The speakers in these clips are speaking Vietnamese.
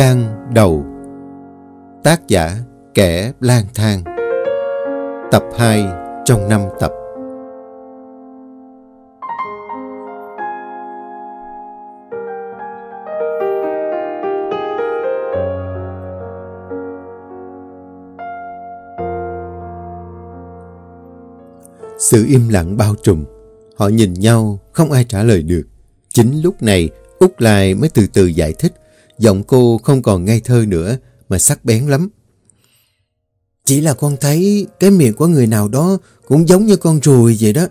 gian đầu. Tác giả Kẻ lang thang. Tập 2 trong 5 tập. Sự im lặng bao trùm. Họ nhìn nhau, không ai trả lời được. Chính lúc này Út Lai mới từ từ giải thích. Giọng cô không còn ngây thơ nữa mà sắc bén lắm. Chỉ là con thấy cái miệng của người nào đó cũng giống như con ruồi vậy đó.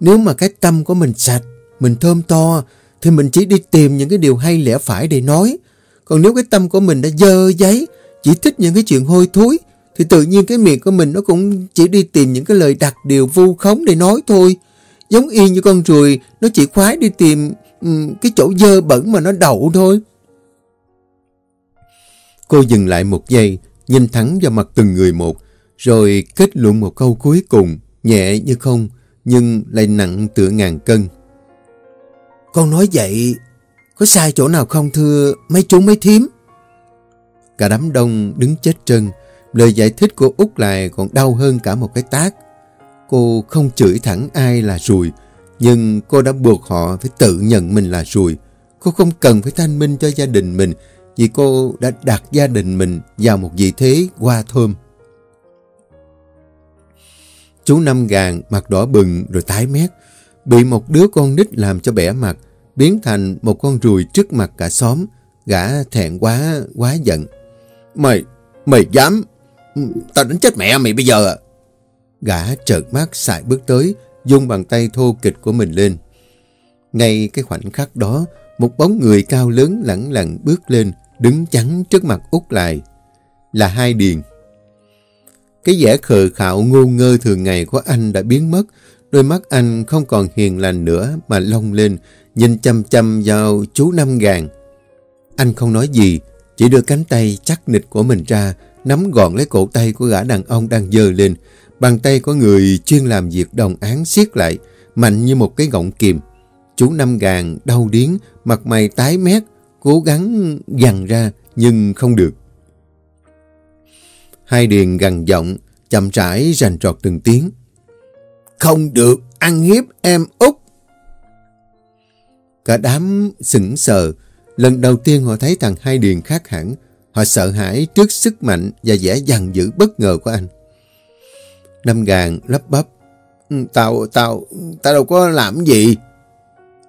Nếu mà cái tâm của mình sạch, mình thơm to thì mình chỉ đi tìm những cái điều hay lẽ phải để nói. Còn nếu cái tâm của mình đã dơ giấy, chỉ thích những cái chuyện hôi thối thì tự nhiên cái miệng của mình nó cũng chỉ đi tìm những cái lời đặc điều vu khống để nói thôi. Giống y như con ruồi, nó chỉ khoái đi tìm um, cái chỗ dơ bẩn mà nó đậu thôi. Cô dừng lại một giây, nhìn thẳng vào mặt từng người một, rồi kết luận một câu cuối cùng, nhẹ như không, nhưng lại nặng tựa ngàn cân. Con nói vậy, có sai chỗ nào không thưa mấy chú mấy thím? Cả đám đông đứng chết chân, lời giải thích của Út lại còn đau hơn cả một cái tác. Cô không chửi thẳng ai là rùi, nhưng cô đã buộc họ phải tự nhận mình là rùi. Cô không cần phải thanh minh cho gia đình mình vì cô đã đặt gia đình mình vào một vị thế qua thơm. Chú Năm Gàng mặt đỏ bừng rồi tái mét, bị một đứa con nít làm cho bẻ mặt, biến thành một con ruồi trước mặt cả xóm, gã thẹn quá, quá giận. Mày, mày dám, tao đánh chết mẹ mày bây giờ à? Gã trợn mắt xài bước tới, dung bàn tay thô kịch của mình lên. Ngay cái khoảnh khắc đó, một bóng người cao lớn lẳng lặng bước lên, đứng chắn trước mặt út lại. Là hai điền. Cái vẻ khờ khạo ngu ngơ thường ngày của anh đã biến mất. Đôi mắt anh không còn hiền lành nữa mà long lên, nhìn chăm chăm vào chú Năm Gàng. Anh không nói gì, chỉ đưa cánh tay chắc nịch của mình ra, nắm gọn lấy cổ tay của gã đàn ông đang dơ lên. Bàn tay của người chuyên làm việc đồng án siết lại, mạnh như một cái gọng kìm. Chú Năm Gàng đau điến, mặt mày tái mét, cố gắng dằn ra nhưng không được. Hai điền gằn giọng, chậm rãi rành trọt từng tiếng. Không được, ăn hiếp em út. Cả đám sững sờ, lần đầu tiên họ thấy thằng Hai Điền khác hẳn. Họ sợ hãi trước sức mạnh và vẻ dằn dữ bất ngờ của anh. Năm gàng lấp bắp. Ừ, tao, tao, tao đâu có làm gì.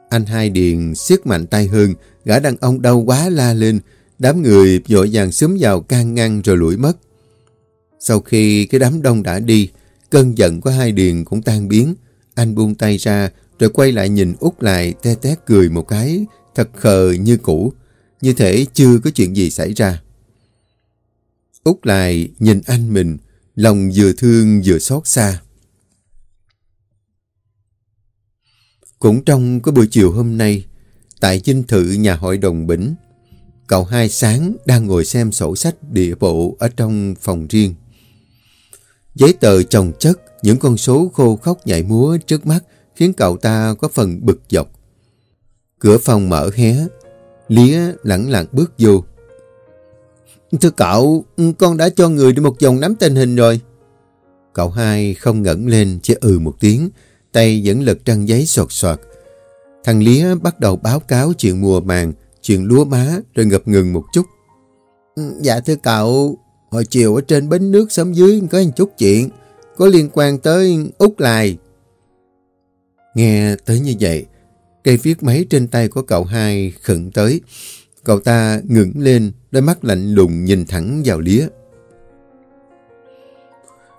Anh Hai Điền siết mạnh tay hơn, gã đàn ông đau quá la lên, đám người vội vàng xúm vào can ngăn rồi lủi mất. Sau khi cái đám đông đã đi, cơn giận của Hai Điền cũng tan biến. Anh buông tay ra, rồi quay lại nhìn út lại te tét cười một cái, thật khờ như cũ, như thể chưa có chuyện gì xảy ra. út lại nhìn anh mình, lòng vừa thương vừa xót xa. Cũng trong cái buổi chiều hôm nay, tại dinh thự nhà hội đồng bỉnh, cậu hai sáng đang ngồi xem sổ sách địa bộ ở trong phòng riêng. Giấy tờ chồng chất, những con số khô khóc nhảy múa trước mắt khiến cậu ta có phần bực dọc. Cửa phòng mở hé, Lía lẳng lặng bước vô. Thưa cậu, con đã cho người đi một vòng nắm tình hình rồi. Cậu hai không ngẩng lên, chỉ ừ một tiếng, tay vẫn lật trang giấy sọt soạt. Thằng Lía bắt đầu báo cáo chuyện mùa màng, chuyện lúa má, rồi ngập ngừng một chút. Dạ thưa cậu, hồi chiều ở trên bến nước xóm dưới có một chút chuyện, có liên quan tới Úc Lai. Nghe tới như vậy, cây viết máy trên tay của cậu hai khẩn tới. Cậu ta ngẩng lên, đôi mắt lạnh lùng nhìn thẳng vào Lía.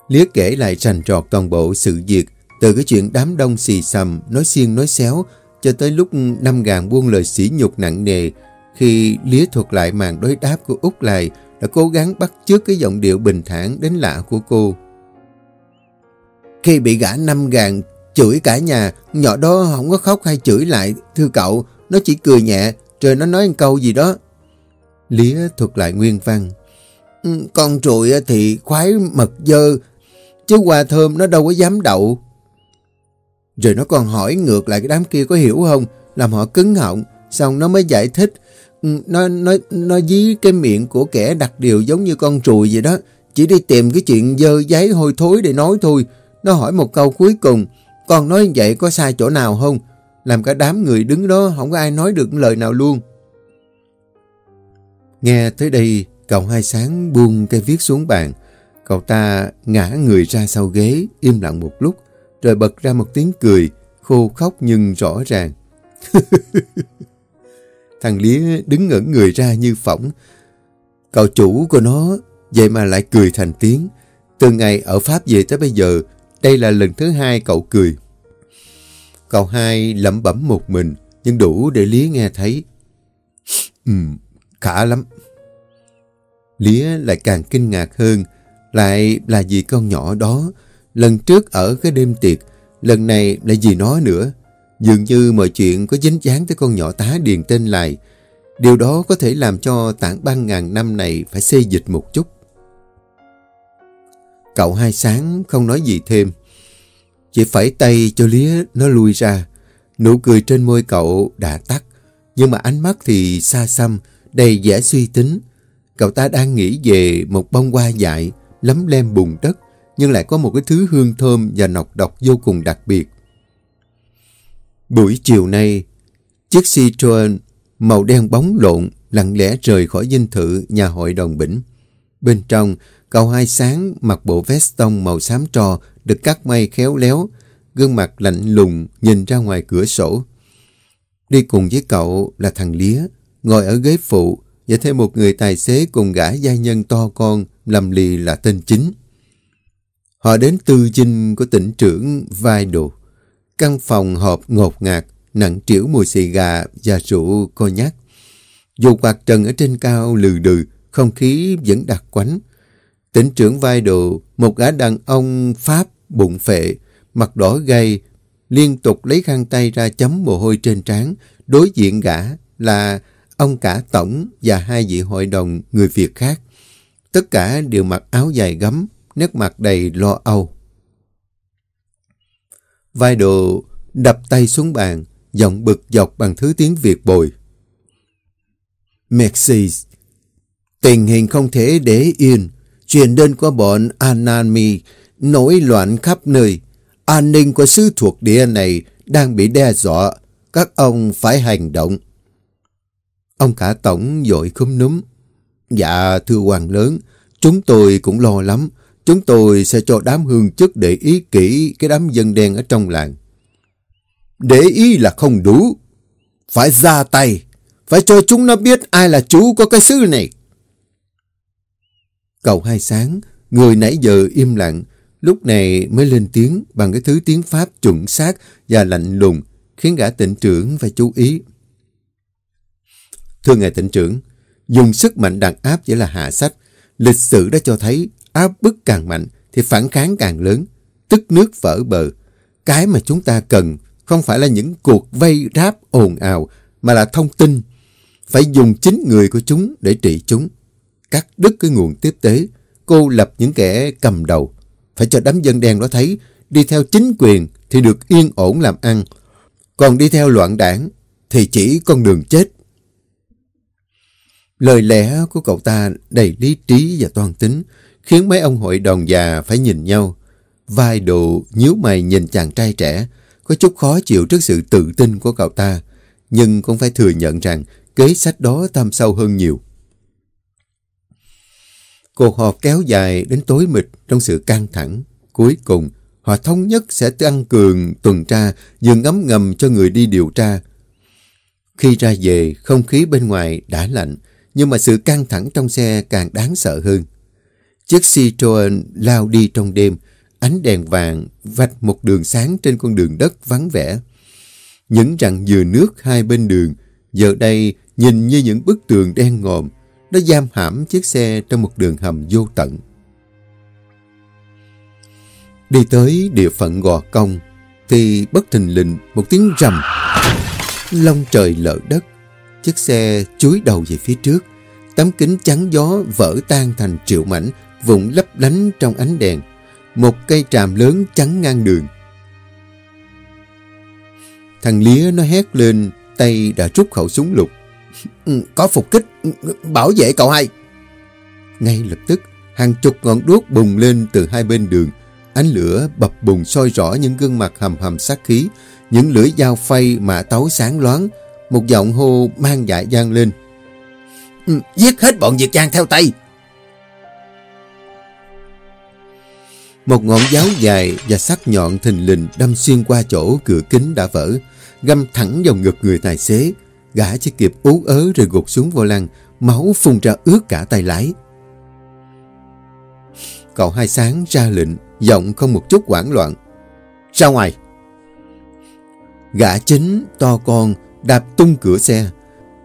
Lía kể lại rành trọt toàn bộ sự việc, từ cái chuyện đám đông xì xầm, nói xiên nói xéo, cho tới lúc năm gàng buông lời sỉ nhục nặng nề, khi Lía thuật lại màn đối đáp của Úc lại, đã cố gắng bắt chước cái giọng điệu bình thản đến lạ của cô. Khi bị gã năm gàng chửi cả nhà, nhỏ đó không có khóc hay chửi lại, thưa cậu, nó chỉ cười nhẹ, rồi nó nói một câu gì đó. Lía thuật lại nguyên văn. Ừ, con trụi thì khoái mật dơ, chứ hoa thơm nó đâu có dám đậu. Rồi nó còn hỏi ngược lại cái đám kia có hiểu không, làm họ cứng họng, xong nó mới giải thích. Ừ, nó, nó, nó dí cái miệng của kẻ đặt điều giống như con trùi vậy đó. Chỉ đi tìm cái chuyện dơ giấy hôi thối để nói thôi. Nó hỏi một câu cuối cùng. Con nói vậy có sai chỗ nào không? Làm cả đám người đứng đó không có ai nói được lời nào luôn. Nghe tới đây, cậu hai sáng buông cây viết xuống bàn. Cậu ta ngã người ra sau ghế, im lặng một lúc, rồi bật ra một tiếng cười, khô khóc nhưng rõ ràng. Thằng Lía đứng ngẩn người ra như phỏng. Cậu chủ của nó vậy mà lại cười thành tiếng. Từ ngày ở Pháp về tới bây giờ, đây là lần thứ hai cậu cười. Cậu hai lẩm bẩm một mình, nhưng đủ để Lý nghe thấy. Ừm, khả lắm. Lý lại càng kinh ngạc hơn, lại là vì con nhỏ đó. Lần trước ở cái đêm tiệc, lần này lại gì nó nữa. Dường như mọi chuyện có dính dáng tới con nhỏ tá điền tên lại. Điều đó có thể làm cho tảng băng ngàn năm này phải xê dịch một chút. Cậu hai sáng không nói gì thêm. Chỉ phải tay cho lía nó lui ra. Nụ cười trên môi cậu đã tắt. Nhưng mà ánh mắt thì xa xăm, đầy vẻ suy tính. Cậu ta đang nghĩ về một bông hoa dại, lấm lem bùn đất, nhưng lại có một cái thứ hương thơm và nọc độc vô cùng đặc biệt. Buổi chiều nay, chiếc Citroen màu đen bóng lộn lặng lẽ rời khỏi dinh thự nhà hội đồng bỉnh. Bên trong, cậu hai sáng mặc bộ vest tông màu xám trò được cắt may khéo léo, gương mặt lạnh lùng nhìn ra ngoài cửa sổ. Đi cùng với cậu là thằng Lía, ngồi ở ghế phụ và thêm một người tài xế cùng gã gia nhân to con lầm lì là tên chính. Họ đến tư dinh của tỉnh trưởng Vai Đồ. Căn phòng họp ngột ngạt, nặng trĩu mùi xì gà và rượu cô nhát Dù quạt trần ở trên cao lừ đừ, không khí vẫn đặc quánh. Tỉnh trưởng vai đồ, một gã đàn ông Pháp bụng phệ, mặt đỏ gay, liên tục lấy khăn tay ra chấm mồ hôi trên trán. Đối diện gã là ông cả tổng và hai vị hội đồng người Việt khác. Tất cả đều mặc áo dài gấm, nét mặt đầy lo âu. Vai đồ đập tay xuống bàn, giọng bực dọc bằng thứ tiếng Việt bồi. Merci. Tình hình không thể để yên. Truyền đơn của bọn Anami nổi loạn khắp nơi. An ninh của sứ thuộc địa này đang bị đe dọa. Các ông phải hành động. Ông cả tổng dội khúm núm. Dạ thưa hoàng lớn, chúng tôi cũng lo lắm. Chúng tôi sẽ cho đám hương chức để ý kỹ cái đám dân đen ở trong làng. Để ý là không đủ. Phải ra tay. Phải cho chúng nó biết ai là chủ của cái xứ này. Cậu hai sáng, người nãy giờ im lặng, lúc này mới lên tiếng bằng cái thứ tiếng Pháp chuẩn xác và lạnh lùng, khiến gã tỉnh trưởng phải chú ý. Thưa ngài tỉnh trưởng, dùng sức mạnh đàn áp chỉ là hạ sách. Lịch sử đã cho thấy áp bức càng mạnh thì phản kháng càng lớn, tức nước vỡ bờ. Cái mà chúng ta cần không phải là những cuộc vây ráp ồn ào, mà là thông tin. Phải dùng chính người của chúng để trị chúng. Cắt đứt cái nguồn tiếp tế, cô lập những kẻ cầm đầu. Phải cho đám dân đen đó thấy, đi theo chính quyền thì được yên ổn làm ăn. Còn đi theo loạn đảng thì chỉ con đường chết. Lời lẽ của cậu ta đầy lý trí và toan tính, khiến mấy ông hội đồng già phải nhìn nhau. Vai đồ nhíu mày nhìn chàng trai trẻ, có chút khó chịu trước sự tự tin của cậu ta, nhưng cũng phải thừa nhận rằng kế sách đó thâm sâu hơn nhiều. Cuộc họp kéo dài đến tối mịt trong sự căng thẳng. Cuối cùng, họ thống nhất sẽ tăng cường tuần tra, dừng ngấm ngầm cho người đi điều tra. Khi ra về, không khí bên ngoài đã lạnh, nhưng mà sự căng thẳng trong xe càng đáng sợ hơn. Chiếc Citroën lao đi trong đêm, ánh đèn vàng vạch một đường sáng trên con đường đất vắng vẻ. Những rặng dừa nước hai bên đường, giờ đây nhìn như những bức tường đen ngòm, nó giam hãm chiếc xe trong một đường hầm vô tận. Đi tới địa phận gò công, thì bất thình lình một tiếng rầm. long trời lở đất, chiếc xe chuối đầu về phía trước. Tấm kính chắn gió vỡ tan thành triệu mảnh, vụn lấp lánh trong ánh đèn. Một cây tràm lớn chắn ngang đường. Thằng Lía nó hét lên, tay đã rút khẩu súng lục. Ừ, có phục kích, ừ, bảo vệ cậu hai. Ngay lập tức, hàng chục ngọn đuốc bùng lên từ hai bên đường. Ánh lửa bập bùng soi rõ những gương mặt hầm hầm sát khí, những lưỡi dao phay mạ tấu sáng loáng. Một giọng hô mang dại gian lên. Ừ, giết hết bọn Việt Giang theo tay. Một ngọn giáo dài và sắc nhọn thình lình đâm xuyên qua chỗ cửa kính đã vỡ, găm thẳng vào ngực người tài xế. Gã chỉ kịp ú ớ rồi gục xuống vô lăng, máu phun ra ướt cả tay lái. Cậu hai sáng ra lệnh, giọng không một chút hoảng loạn. Ra ngoài! Gã chính, to con, đạp tung cửa xe,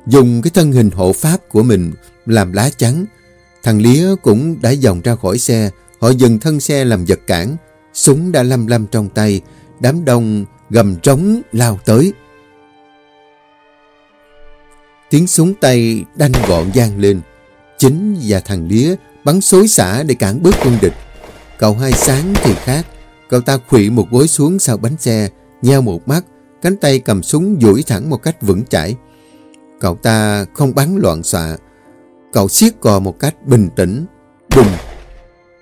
dùng cái thân hình hộ pháp của mình làm lá chắn. Thằng Lía cũng đã dòng ra khỏi xe, họ dừng thân xe làm vật cản, súng đã lăm lăm trong tay, đám đông gầm trống lao tới. Tiếng súng tay đanh gọn gian lên, chính và thằng Lía bắn xối xả để cản bước quân địch. Cậu hai sáng thì khác, cậu ta khủy một gối xuống sau bánh xe, nheo một mắt, cánh tay cầm súng duỗi thẳng một cách vững chãi. Cậu ta không bắn loạn xạ. Cậu siết cò một cách bình tĩnh. Đùng.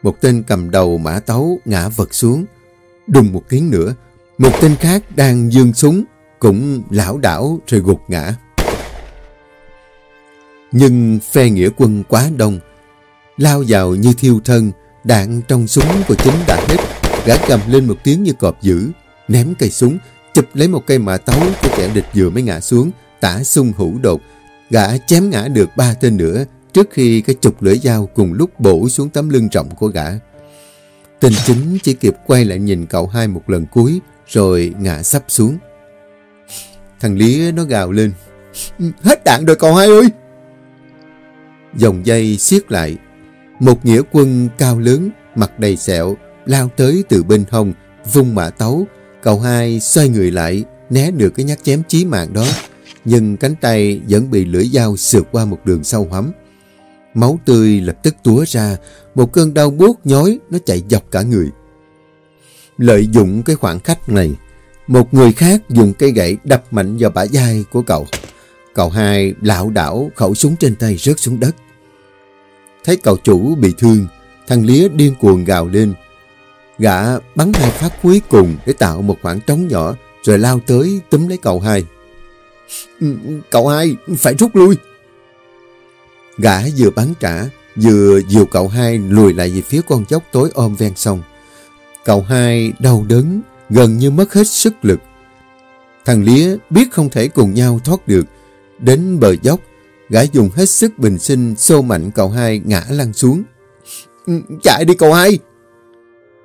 Một tên cầm đầu mã tấu ngã vật xuống. Đùng một tiếng nữa. Một tên khác đang dương súng. Cũng lão đảo rồi gục ngã. Nhưng phe nghĩa quân quá đông. Lao vào như thiêu thân. Đạn trong súng của chính đã hết. Gã cầm lên một tiếng như cọp dữ. Ném cây súng. Chụp lấy một cây mã tấu của kẻ địch vừa mới ngã xuống tả sung hữu đột, gã chém ngã được ba tên nữa trước khi cái chục lưỡi dao cùng lúc bổ xuống tấm lưng rộng của gã. Tên chính chỉ kịp quay lại nhìn cậu hai một lần cuối rồi ngã sắp xuống. Thằng Lý nó gào lên. Hết đạn rồi cậu hai ơi! Dòng dây siết lại. Một nghĩa quân cao lớn, mặt đầy sẹo, lao tới từ bên hông, vung mã tấu. Cậu hai xoay người lại, né được cái nhát chém chí mạng đó nhưng cánh tay vẫn bị lưỡi dao sượt qua một đường sâu hắm. Máu tươi lập tức túa ra, một cơn đau buốt nhói nó chạy dọc cả người. Lợi dụng cái khoảng khách này, một người khác dùng cây gậy đập mạnh vào bả vai của cậu. Cậu hai lảo đảo khẩu súng trên tay rớt xuống đất. Thấy cậu chủ bị thương, thằng Lía điên cuồng gào lên. Gã bắn hai phát cuối cùng để tạo một khoảng trống nhỏ rồi lao tới túm lấy cậu hai. Ừ, ừ, cậu hai, phải rút lui. Gã vừa bắn trả, vừa dìu cậu hai lùi lại về phía con dốc tối ôm ven sông. Cậu hai đau đớn, gần như mất hết sức lực. Thằng Lía biết không thể cùng nhau thoát được. Đến bờ dốc, gã dùng hết sức bình sinh xô mạnh cậu hai ngã lăn xuống. Chạy đi cậu hai!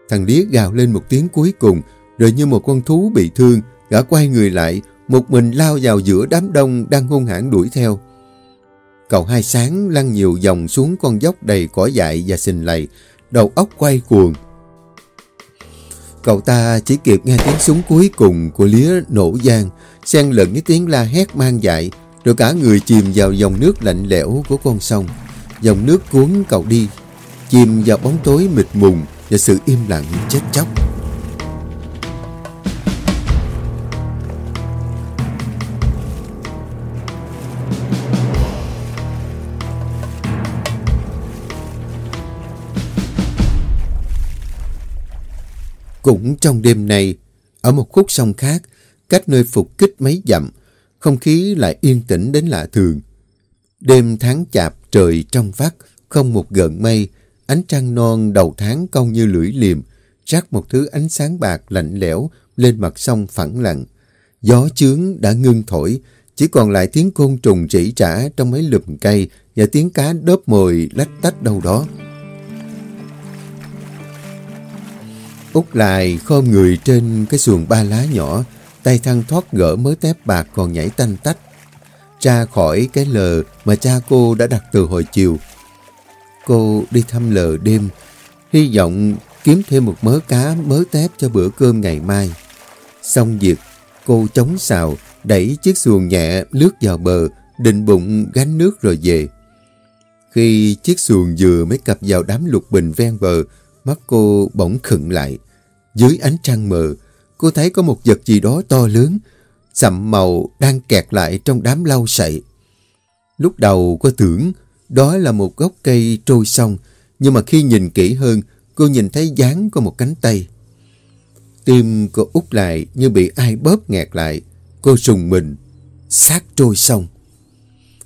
Thằng Lía gào lên một tiếng cuối cùng, rồi như một con thú bị thương, gã quay người lại, một mình lao vào giữa đám đông đang hung hãn đuổi theo. Cậu hai sáng lăn nhiều vòng xuống con dốc đầy cỏ dại và xình lầy, đầu óc quay cuồng. Cậu ta chỉ kịp nghe tiếng súng cuối cùng của lía nổ giang, xen lẫn với tiếng la hét mang dại, rồi cả người chìm vào dòng nước lạnh lẽo của con sông. Dòng nước cuốn cậu đi, chìm vào bóng tối mịt mùng và sự im lặng chết chóc. Cũng trong đêm này, ở một khúc sông khác, cách nơi phục kích mấy dặm, không khí lại yên tĩnh đến lạ thường. Đêm tháng chạp trời trong vắt, không một gợn mây, ánh trăng non đầu tháng cong như lưỡi liềm, rắc một thứ ánh sáng bạc lạnh lẽo lên mặt sông phẳng lặng. Gió chướng đã ngưng thổi, chỉ còn lại tiếng côn trùng rỉ trả trong mấy lùm cây và tiếng cá đớp mồi lách tách đâu đó. Út lại khom người trên cái xuồng ba lá nhỏ, tay thăng thoát gỡ mớ tép bạc còn nhảy tanh tách. Ra khỏi cái lờ mà cha cô đã đặt từ hồi chiều. Cô đi thăm lờ đêm, hy vọng kiếm thêm một mớ cá, mớ tép cho bữa cơm ngày mai. Xong việc, cô chống xào, đẩy chiếc xuồng nhẹ lướt vào bờ, định bụng gánh nước rồi về. Khi chiếc xuồng vừa mới cập vào đám lục bình ven bờ, Mắt cô bỗng khựng lại. Dưới ánh trăng mờ, cô thấy có một vật gì đó to lớn, sậm màu đang kẹt lại trong đám lau sậy. Lúc đầu cô tưởng đó là một gốc cây trôi sông, nhưng mà khi nhìn kỹ hơn, cô nhìn thấy dáng có một cánh tay. Tim cô út lại như bị ai bóp nghẹt lại. Cô sùng mình, sát trôi sông.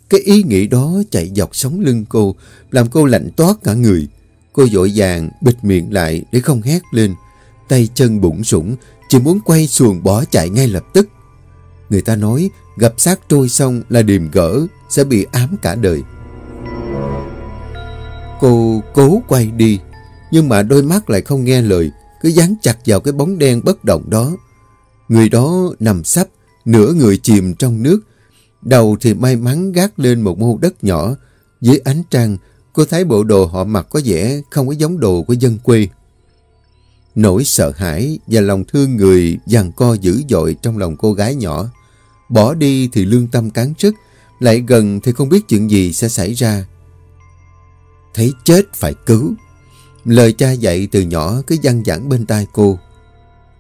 Cái ý nghĩ đó chạy dọc sống lưng cô, làm cô lạnh toát cả người. Cô dội vàng bịt miệng lại để không hét lên. Tay chân bụng sủng, chỉ muốn quay xuồng bỏ chạy ngay lập tức. Người ta nói gặp xác trôi sông là điềm gỡ, sẽ bị ám cả đời. Cô cố quay đi, nhưng mà đôi mắt lại không nghe lời, cứ dán chặt vào cái bóng đen bất động đó. Người đó nằm sắp, nửa người chìm trong nước, đầu thì may mắn gác lên một mô đất nhỏ. Dưới ánh trăng, cô thấy bộ đồ họ mặc có vẻ không có giống đồ của dân quê. Nỗi sợ hãi và lòng thương người dằn co dữ dội trong lòng cô gái nhỏ. Bỏ đi thì lương tâm cán sức, lại gần thì không biết chuyện gì sẽ xảy ra. Thấy chết phải cứu. Lời cha dạy từ nhỏ cứ văng vẳng bên tai cô.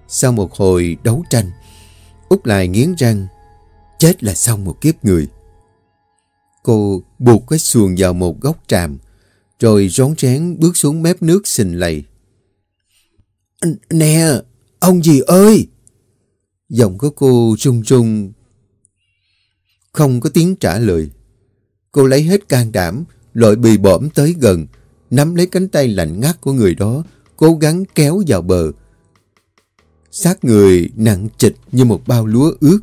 Sau một hồi đấu tranh, Út lại nghiến răng, chết là xong một kiếp người. Cô buộc cái xuồng vào một góc tràm, rồi rón rén bước xuống mép nước xình lầy. Nè, ông gì ơi! Giọng của cô rung rung, không có tiếng trả lời. Cô lấy hết can đảm, lội bì bõm tới gần, nắm lấy cánh tay lạnh ngắt của người đó, cố gắng kéo vào bờ. Xác người nặng trịch như một bao lúa ướt.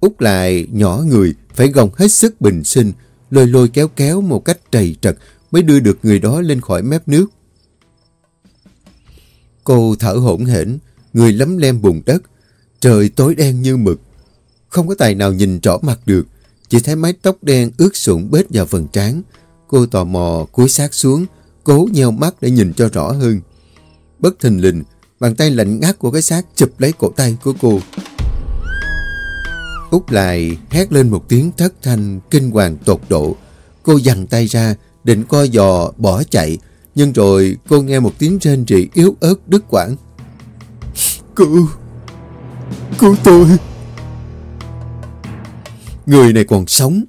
Út lại nhỏ người, phải gồng hết sức bình sinh, lôi lôi kéo kéo một cách trầy trật mới đưa được người đó lên khỏi mép nước. Cô thở hổn hển, người lấm lem bùn đất, trời tối đen như mực. Không có tài nào nhìn rõ mặt được, chỉ thấy mái tóc đen ướt sũng bết vào phần trán. Cô tò mò cúi sát xuống, cố nheo mắt để nhìn cho rõ hơn. Bất thình lình, bàn tay lạnh ngắt của cái xác chụp lấy cổ tay của cô. Út lại hét lên một tiếng thất thanh kinh hoàng tột độ. Cô dằn tay ra, định co giò bỏ chạy, nhưng rồi cô nghe một tiếng rên rỉ yếu ớt đứt quãng. Cứu! Cứu tôi! Người này còn sống.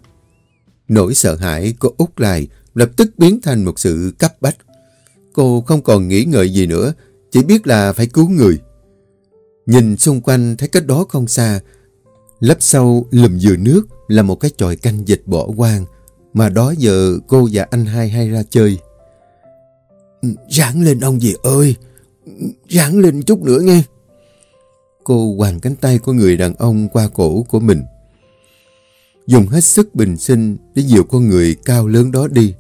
Nỗi sợ hãi của Út lại lập tức biến thành một sự cấp bách. Cô không còn nghĩ ngợi gì nữa, chỉ biết là phải cứu người. Nhìn xung quanh thấy cách đó không xa, lấp sâu lùm dừa nước là một cái chòi canh dịch bỏ quang, mà đó giờ cô và anh hai hay ra chơi. Ráng lên ông gì ơi, ráng lên chút nữa nghe. Cô hoàng cánh tay của người đàn ông qua cổ của mình. Dùng hết sức bình sinh để dìu con người cao lớn đó đi.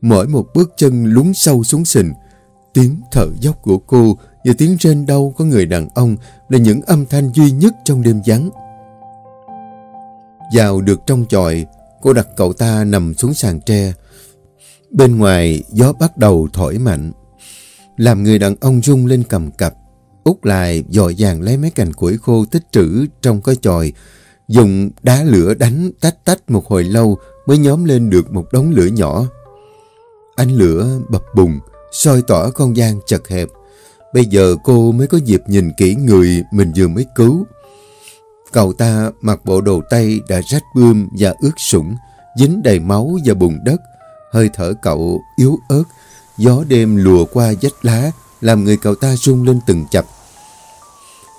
Mỗi một bước chân lún sâu xuống sình. Tiếng thở dốc của cô và tiếng rên đau của người đàn ông là những âm thanh duy nhất trong đêm vắng. Vào được trong chòi, cô đặt cậu ta nằm xuống sàn tre. Bên ngoài, gió bắt đầu thổi mạnh. Làm người đàn ông rung lên cầm cập. Út lại dội vàng lấy mấy cành củi khô tích trữ trong cái chòi, dùng đá lửa đánh tách tách một hồi lâu mới nhóm lên được một đống lửa nhỏ. Ánh lửa bập bùng, soi tỏ không gian chật hẹp. Bây giờ cô mới có dịp nhìn kỹ người mình vừa mới cứu. Cậu ta mặc bộ đồ tây đã rách bươm và ướt sũng, dính đầy máu và bùn đất. Hơi thở cậu yếu ớt, gió đêm lùa qua vách lá, làm người cậu ta rung lên từng chập.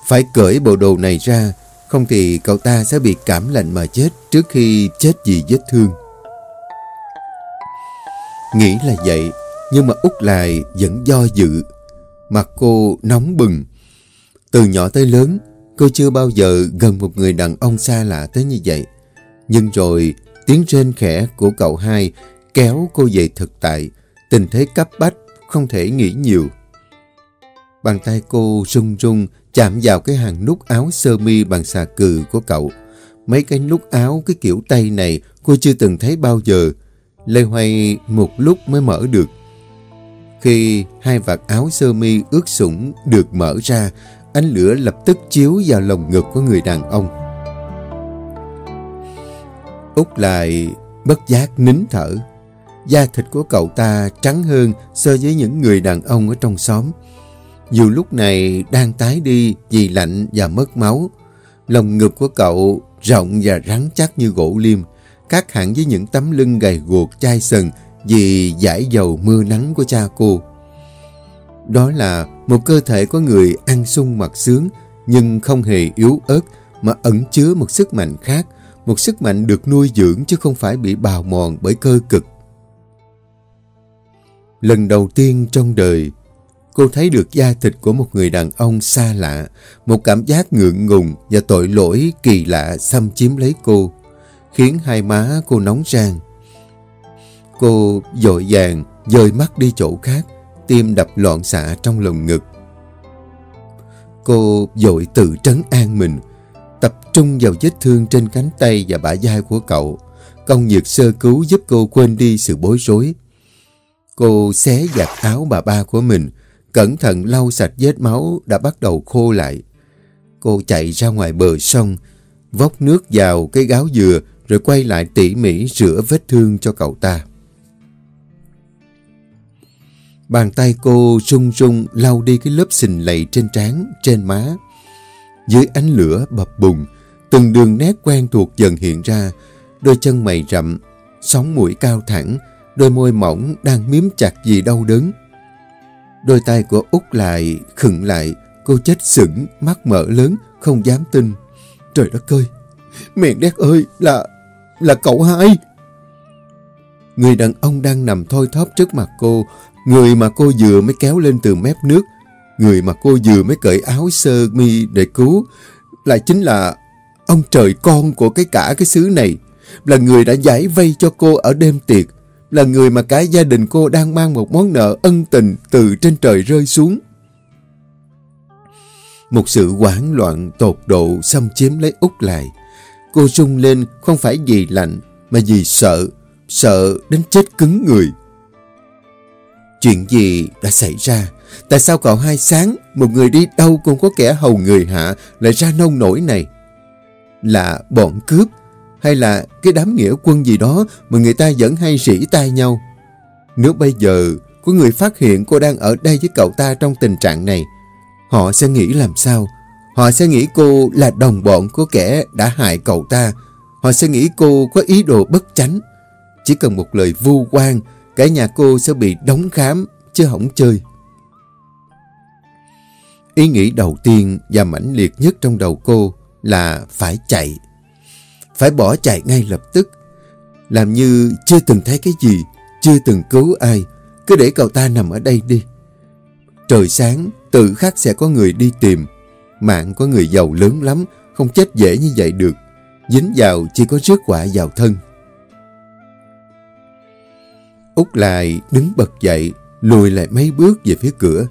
Phải cởi bộ đồ này ra, không thì cậu ta sẽ bị cảm lạnh mà chết trước khi chết vì vết thương. Nghĩ là vậy, nhưng mà út lại vẫn do dự. Mặt cô nóng bừng. Từ nhỏ tới lớn, cô chưa bao giờ gần một người đàn ông xa lạ tới như vậy. Nhưng rồi, tiếng rên khẽ của cậu hai kéo cô về thực tại. Tình thế cấp bách, không thể nghĩ nhiều. Bàn tay cô rung rung chạm vào cái hàng nút áo sơ mi bằng xà cừ của cậu. Mấy cái nút áo cái kiểu tay này cô chưa từng thấy bao giờ. Lê Hoay một lúc mới mở được. Khi hai vạt áo sơ mi ướt sũng được mở ra, ánh lửa lập tức chiếu vào lồng ngực của người đàn ông. Út lại bất giác nín thở. Da thịt của cậu ta trắng hơn so với những người đàn ông ở trong xóm. Dù lúc này đang tái đi vì lạnh và mất máu, lồng ngực của cậu rộng và rắn chắc như gỗ liêm, khác hẳn với những tấm lưng gầy guộc chai sần vì giải dầu mưa nắng của cha cô. Đó là một cơ thể có người ăn sung mặc sướng nhưng không hề yếu ớt mà ẩn chứa một sức mạnh khác, một sức mạnh được nuôi dưỡng chứ không phải bị bào mòn bởi cơ cực. Lần đầu tiên trong đời, cô thấy được da thịt của một người đàn ông xa lạ, một cảm giác ngượng ngùng và tội lỗi kỳ lạ xâm chiếm lấy cô, khiến hai má cô nóng rang. Cô dội vàng, dời mắt đi chỗ khác, tim đập loạn xạ trong lồng ngực. Cô dội tự trấn an mình, tập trung vào vết thương trên cánh tay và bả vai của cậu. Công việc sơ cứu giúp cô quên đi sự bối rối. Cô xé giặt áo bà ba của mình, cẩn thận lau sạch vết máu đã bắt đầu khô lại. Cô chạy ra ngoài bờ sông, vốc nước vào cái gáo dừa rồi quay lại tỉ mỉ rửa vết thương cho cậu ta. Bàn tay cô rung rung lau đi cái lớp xình lầy trên trán, trên má. Dưới ánh lửa bập bùng, từng đường nét quen thuộc dần hiện ra, đôi chân mày rậm, sóng mũi cao thẳng, đôi môi mỏng đang miếm chặt gì đau đớn. Đôi tay của Út lại, khựng lại, cô chết sững, mắt mở lớn, không dám tin. Trời đất ơi! Mẹ đét ơi! Là... là cậu hai! Người đàn ông đang nằm thôi thóp trước mặt cô, người mà cô vừa mới kéo lên từ mép nước, người mà cô vừa mới cởi áo sơ mi để cứu, lại chính là ông trời con của cái cả cái xứ này, là người đã giải vây cho cô ở đêm tiệc, là người mà cả gia đình cô đang mang một món nợ ân tình từ trên trời rơi xuống. Một sự hoảng loạn tột độ xâm chiếm lấy út lại. Cô rung lên không phải vì lạnh mà vì sợ, sợ đến chết cứng người. Chuyện gì đã xảy ra? Tại sao cậu hai sáng, một người đi đâu cũng có kẻ hầu người hạ lại ra nông nổi này? Là bọn cướp hay là cái đám nghĩa quân gì đó mà người ta vẫn hay rỉ tai nhau. Nếu bây giờ có người phát hiện cô đang ở đây với cậu ta trong tình trạng này, họ sẽ nghĩ làm sao? Họ sẽ nghĩ cô là đồng bọn của kẻ đã hại cậu ta. Họ sẽ nghĩ cô có ý đồ bất chánh. Chỉ cần một lời vu quan, cả nhà cô sẽ bị đóng khám, chứ không chơi. Ý nghĩ đầu tiên và mãnh liệt nhất trong đầu cô là phải chạy phải bỏ chạy ngay lập tức. Làm như chưa từng thấy cái gì, chưa từng cứu ai, cứ để cậu ta nằm ở đây đi. Trời sáng, tự khắc sẽ có người đi tìm. Mạng có người giàu lớn lắm, không chết dễ như vậy được. Dính vào chỉ có rước quả vào thân. Út lại đứng bật dậy, lùi lại mấy bước về phía cửa.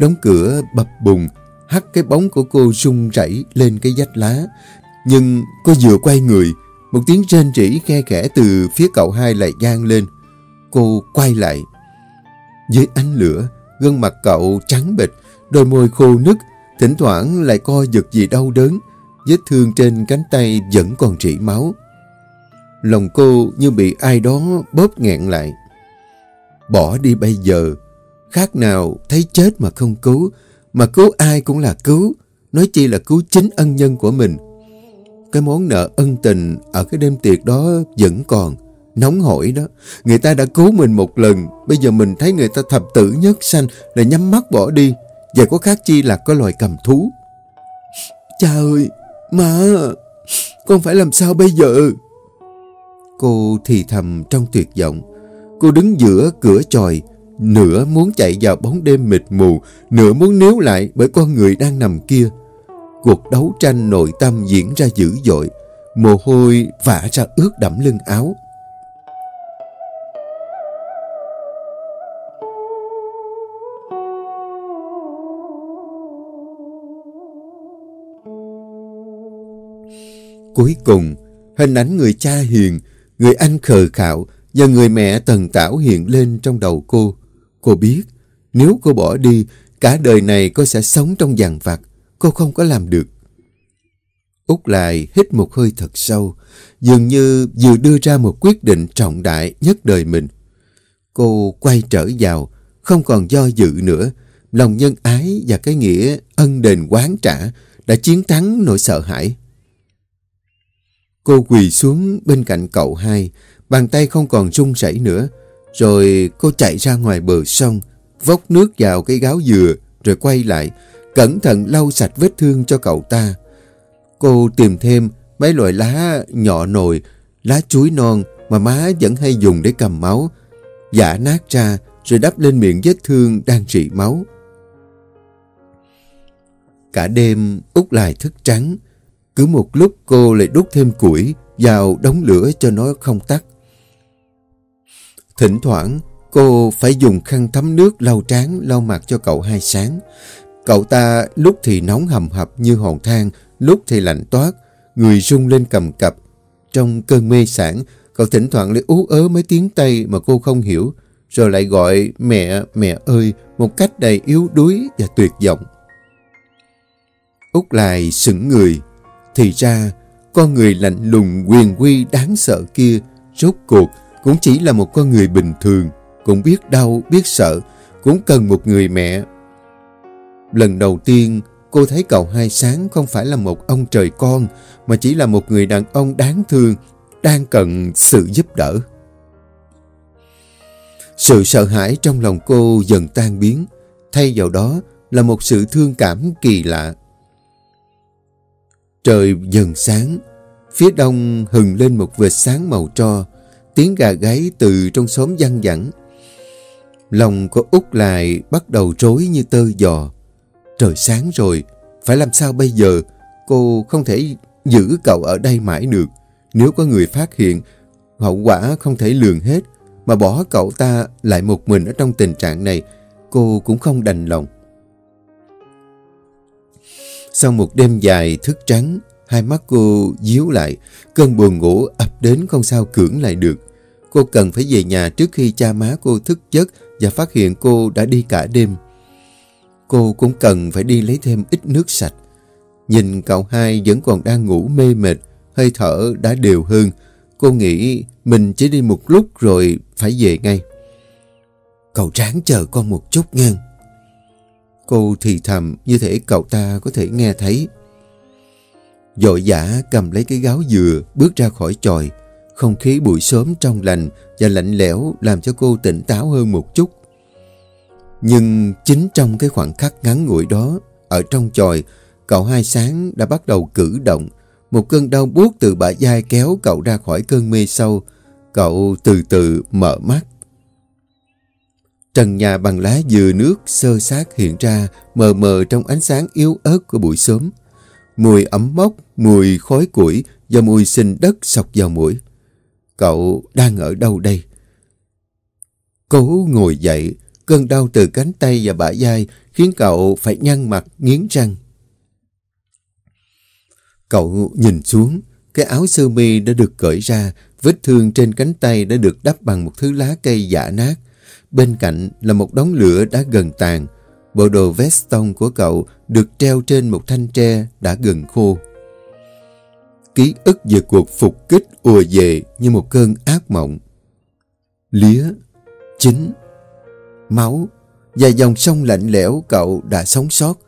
Đóng cửa bập bùng, hắt cái bóng của cô rung rẩy lên cái vách lá, nhưng cô vừa quay người, một tiếng rên rỉ khe khẽ từ phía cậu hai lại gian lên. Cô quay lại. Dưới ánh lửa, gương mặt cậu trắng bịch, đôi môi khô nứt, thỉnh thoảng lại co giật gì đau đớn. Vết thương trên cánh tay vẫn còn rỉ máu. Lòng cô như bị ai đó bóp nghẹn lại. Bỏ đi bây giờ, khác nào thấy chết mà không cứu, mà cứu ai cũng là cứu, nói chi là cứu chính ân nhân của mình. Cái món nợ ân tình ở cái đêm tiệc đó vẫn còn. Nóng hổi đó. Người ta đã cứu mình một lần. Bây giờ mình thấy người ta thập tử nhất sanh là nhắm mắt bỏ đi. Và có khác chi là có loài cầm thú. Cha ơi! Má! Con phải làm sao bây giờ? Cô thì thầm trong tuyệt vọng. Cô đứng giữa cửa tròi, nửa muốn chạy vào bóng đêm mịt mù, nửa muốn níu lại bởi con người đang nằm kia. Cuộc đấu tranh nội tâm diễn ra dữ dội, mồ hôi vã ra ướt đẫm lưng áo. Cuối cùng, hình ảnh người cha hiền, người anh khờ khạo và người mẹ tần tảo hiện lên trong đầu cô. Cô biết, nếu cô bỏ đi, cả đời này cô sẽ sống trong dằn vặt cô không có làm được. úc lại hít một hơi thật sâu, dường như vừa đưa ra một quyết định trọng đại nhất đời mình. Cô quay trở vào, không còn do dự nữa, lòng nhân ái và cái nghĩa ân đền quán trả đã chiến thắng nỗi sợ hãi. Cô quỳ xuống bên cạnh cậu hai, bàn tay không còn run rẩy nữa. Rồi cô chạy ra ngoài bờ sông, vốc nước vào cái gáo dừa, rồi quay lại, cẩn thận lau sạch vết thương cho cậu ta. Cô tìm thêm mấy loại lá nhỏ nồi, lá chuối non mà má vẫn hay dùng để cầm máu, giả nát ra rồi đắp lên miệng vết thương đang rỉ máu. Cả đêm út lại thức trắng, cứ một lúc cô lại đút thêm củi vào đống lửa cho nó không tắt. Thỉnh thoảng cô phải dùng khăn thấm nước lau trán lau mặt cho cậu hai sáng. Cậu ta lúc thì nóng hầm hập như hòn than, lúc thì lạnh toát, người rung lên cầm cập. Trong cơn mê sản, cậu thỉnh thoảng lại ú ớ mấy tiếng Tây mà cô không hiểu, rồi lại gọi mẹ, mẹ ơi một cách đầy yếu đuối và tuyệt vọng. Út lại sững người, thì ra con người lạnh lùng quyền quy đáng sợ kia rốt cuộc cũng chỉ là một con người bình thường, cũng biết đau, biết sợ, cũng cần một người mẹ. Lần đầu tiên, cô thấy cậu hai sáng không phải là một ông trời con, mà chỉ là một người đàn ông đáng thương, đang cần sự giúp đỡ. Sự sợ hãi trong lòng cô dần tan biến, thay vào đó là một sự thương cảm kỳ lạ. Trời dần sáng, phía đông hừng lên một vệt sáng màu tro, tiếng gà gáy từ trong xóm văng vẳng. Lòng của Út lại bắt đầu rối như tơ giò. Trời sáng rồi, phải làm sao bây giờ? Cô không thể giữ cậu ở đây mãi được. Nếu có người phát hiện, hậu quả không thể lường hết. Mà bỏ cậu ta lại một mình ở trong tình trạng này, cô cũng không đành lòng. Sau một đêm dài thức trắng, hai mắt cô díu lại, cơn buồn ngủ ập đến không sao cưỡng lại được. Cô cần phải về nhà trước khi cha má cô thức giấc và phát hiện cô đã đi cả đêm. Cô cũng cần phải đi lấy thêm ít nước sạch. Nhìn cậu hai vẫn còn đang ngủ mê mệt, hơi thở đã đều hơn. Cô nghĩ mình chỉ đi một lúc rồi phải về ngay. Cậu ráng chờ con một chút nha. Cô thì thầm như thể cậu ta có thể nghe thấy. Dội giả cầm lấy cái gáo dừa bước ra khỏi tròi. Không khí buổi sớm trong lành và lạnh lẽo làm cho cô tỉnh táo hơn một chút. Nhưng chính trong cái khoảng khắc ngắn ngủi đó, ở trong tròi, cậu hai sáng đã bắt đầu cử động. Một cơn đau buốt từ bả vai kéo cậu ra khỏi cơn mê sâu. Cậu từ từ mở mắt. Trần nhà bằng lá dừa nước sơ sát hiện ra mờ mờ trong ánh sáng yếu ớt của buổi sớm. Mùi ấm mốc, mùi khói củi và mùi sinh đất sọc vào mũi. Cậu đang ở đâu đây? Cố ngồi dậy, cơn đau từ cánh tay và bả vai khiến cậu phải nhăn mặt nghiến răng. Cậu nhìn xuống, cái áo sơ mi đã được cởi ra, vết thương trên cánh tay đã được đắp bằng một thứ lá cây giả nát. Bên cạnh là một đống lửa đã gần tàn. Bộ đồ veston của cậu được treo trên một thanh tre đã gần khô. Ký ức về cuộc phục kích ùa về như một cơn ác mộng. Lía, chính, máu và dòng sông lạnh lẽo cậu đã sống sót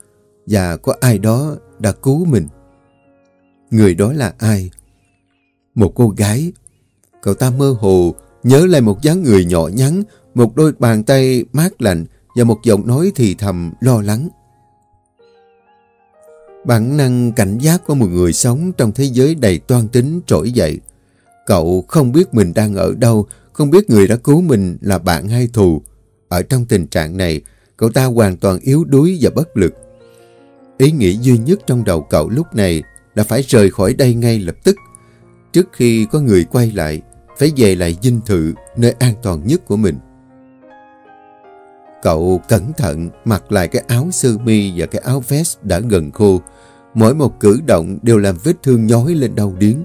và có ai đó đã cứu mình. Người đó là ai? Một cô gái. Cậu ta mơ hồ nhớ lại một dáng người nhỏ nhắn, một đôi bàn tay mát lạnh và một giọng nói thì thầm lo lắng. Bản năng cảnh giác của một người sống trong thế giới đầy toan tính trỗi dậy. Cậu không biết mình đang ở đâu, không biết người đã cứu mình là bạn hay thù. Ở trong tình trạng này, cậu ta hoàn toàn yếu đuối và bất lực. Ý nghĩ duy nhất trong đầu cậu lúc này là phải rời khỏi đây ngay lập tức. Trước khi có người quay lại, phải về lại dinh thự, nơi an toàn nhất của mình. Cậu cẩn thận mặc lại cái áo sơ mi và cái áo vest đã gần khô. Mỗi một cử động đều làm vết thương nhói lên đau điếng.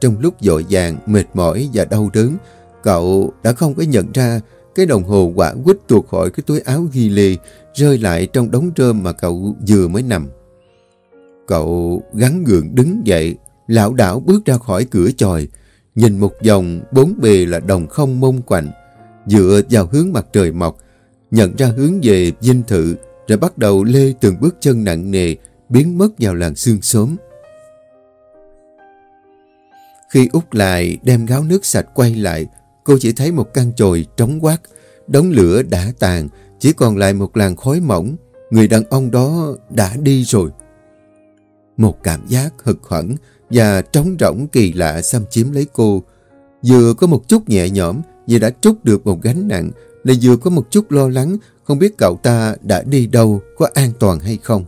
Trong lúc dội vàng, mệt mỏi và đau đớn, cậu đã không có nhận ra cái đồng hồ quả quýt tuột khỏi cái túi áo ghi lê rơi lại trong đống rơm mà cậu vừa mới nằm. Cậu gắn gượng đứng dậy, lão đảo bước ra khỏi cửa tròi, nhìn một vòng bốn bề là đồng không mông quạnh, dựa vào hướng mặt trời mọc, nhận ra hướng về dinh thự, rồi bắt đầu lê từng bước chân nặng nề, biến mất vào làng xương sớm. Khi út lại đem gáo nước sạch quay lại, cô chỉ thấy một căn chồi trống quát, đống lửa đã tàn, chỉ còn lại một làn khói mỏng. Người đàn ông đó đã đi rồi. Một cảm giác hực hẳn và trống rỗng kỳ lạ xâm chiếm lấy cô. Vừa có một chút nhẹ nhõm, vì đã trút được một gánh nặng, lại vừa có một chút lo lắng, không biết cậu ta đã đi đâu, có an toàn hay không.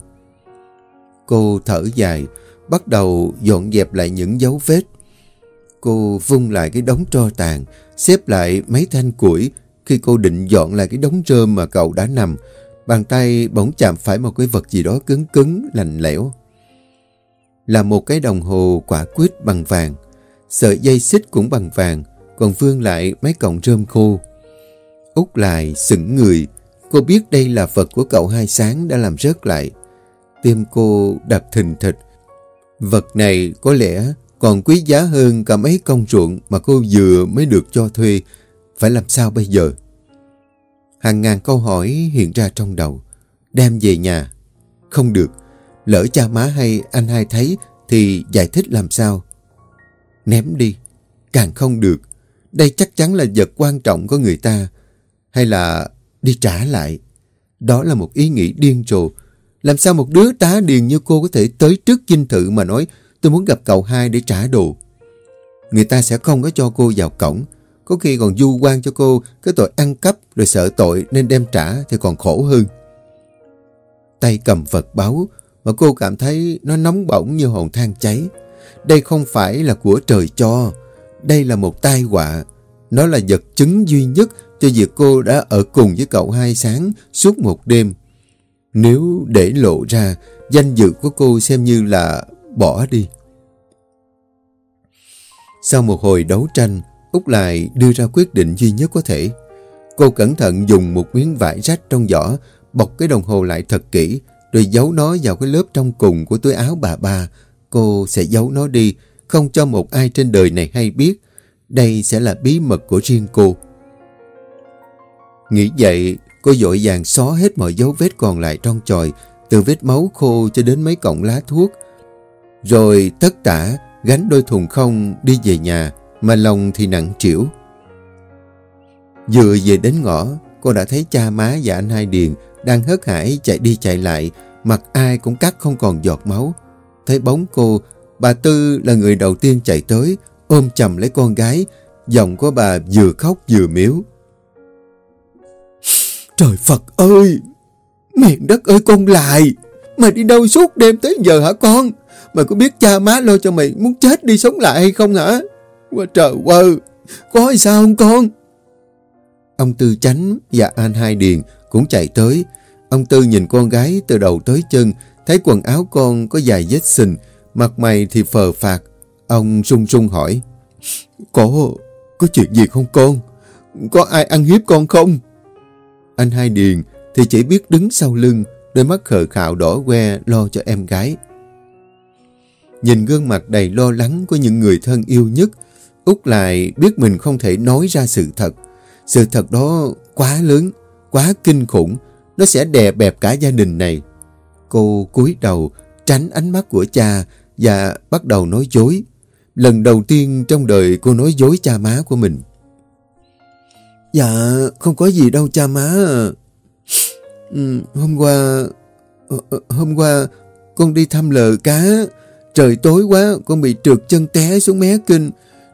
Cô thở dài, bắt đầu dọn dẹp lại những dấu vết. Cô vung lại cái đống tro tàn, xếp lại mấy thanh củi. Khi cô định dọn lại cái đống rơm mà cậu đã nằm, bàn tay bỗng chạm phải một cái vật gì đó cứng cứng, lạnh lẽo. Là một cái đồng hồ quả quýt bằng vàng, sợi dây xích cũng bằng vàng, còn vương lại mấy cọng rơm khô. Út lại sững người, cô biết đây là vật của cậu hai sáng đã làm rớt lại. Tim cô đập thình thịch. Vật này có lẽ còn quý giá hơn cả mấy công ruộng mà cô vừa mới được cho thuê. Phải làm sao bây giờ? Hàng ngàn câu hỏi hiện ra trong đầu. Đem về nhà. Không được. Lỡ cha má hay anh hai thấy thì giải thích làm sao? Ném đi. Càng không được. Đây chắc chắn là vật quan trọng của người ta. Hay là đi trả lại. Đó là một ý nghĩ điên rồ. Làm sao một đứa tá điền như cô có thể tới trước dinh thự mà nói tôi muốn gặp cậu hai để trả đồ. Người ta sẽ không có cho cô vào cổng. Có khi còn du quan cho cô cái tội ăn cắp rồi sợ tội nên đem trả thì còn khổ hơn. Tay cầm vật báo mà cô cảm thấy nó nóng bỏng như hồn than cháy. Đây không phải là của trời cho. Đây là một tai họa. Nó là vật chứng duy nhất cho việc cô đã ở cùng với cậu hai sáng suốt một đêm. Nếu để lộ ra, danh dự của cô xem như là bỏ đi. Sau một hồi đấu tranh, Úc lại đưa ra quyết định duy nhất có thể. Cô cẩn thận dùng một miếng vải rách trong giỏ, bọc cái đồng hồ lại thật kỹ, rồi giấu nó vào cái lớp trong cùng của túi áo bà ba. Cô sẽ giấu nó đi, không cho một ai trên đời này hay biết. Đây sẽ là bí mật của riêng cô. Nghĩ vậy, cô dội vàng xóa hết mọi dấu vết còn lại trong tròi, từ vết máu khô cho đến mấy cọng lá thuốc. Rồi tất tả gánh đôi thùng không đi về nhà, mà lòng thì nặng trĩu. Vừa về đến ngõ, cô đã thấy cha má và anh Hai Điền đang hớt hải chạy đi chạy lại, mặt ai cũng cắt không còn giọt máu. Thấy bóng cô, bà Tư là người đầu tiên chạy tới, ôm chầm lấy con gái, giọng của bà vừa khóc vừa miếu. Trời Phật ơi! Miền đất ơi con lại! Mày đi đâu suốt đêm tới giờ hả con? Mày có biết cha má lo cho mày muốn chết đi sống lại hay không hả? Quá trời ơi! Có sao không con? Ông Tư Chánh và an Hai Điền cũng chạy tới. Ông Tư nhìn con gái từ đầu tới chân, thấy quần áo con có dài vết sình, mặt mày thì phờ phạt. Ông run run hỏi, Có, có chuyện gì không con? Có ai ăn hiếp con không? Anh Hai Điền thì chỉ biết đứng sau lưng, đôi mắt khờ khạo đỏ que lo cho em gái. Nhìn gương mặt đầy lo lắng của những người thân yêu nhất, Út lại biết mình không thể nói ra sự thật. Sự thật đó quá lớn, quá kinh khủng, nó sẽ đè bẹp cả gia đình này. Cô cúi đầu, tránh ánh mắt của cha và bắt đầu nói dối. Lần đầu tiên trong đời cô nói dối cha má của mình. Dạ, không có gì đâu cha má Ừ, hôm qua... Ờ, ờ, hôm qua con đi thăm lờ cá. Trời tối quá, con bị trượt chân té xuống mé kinh.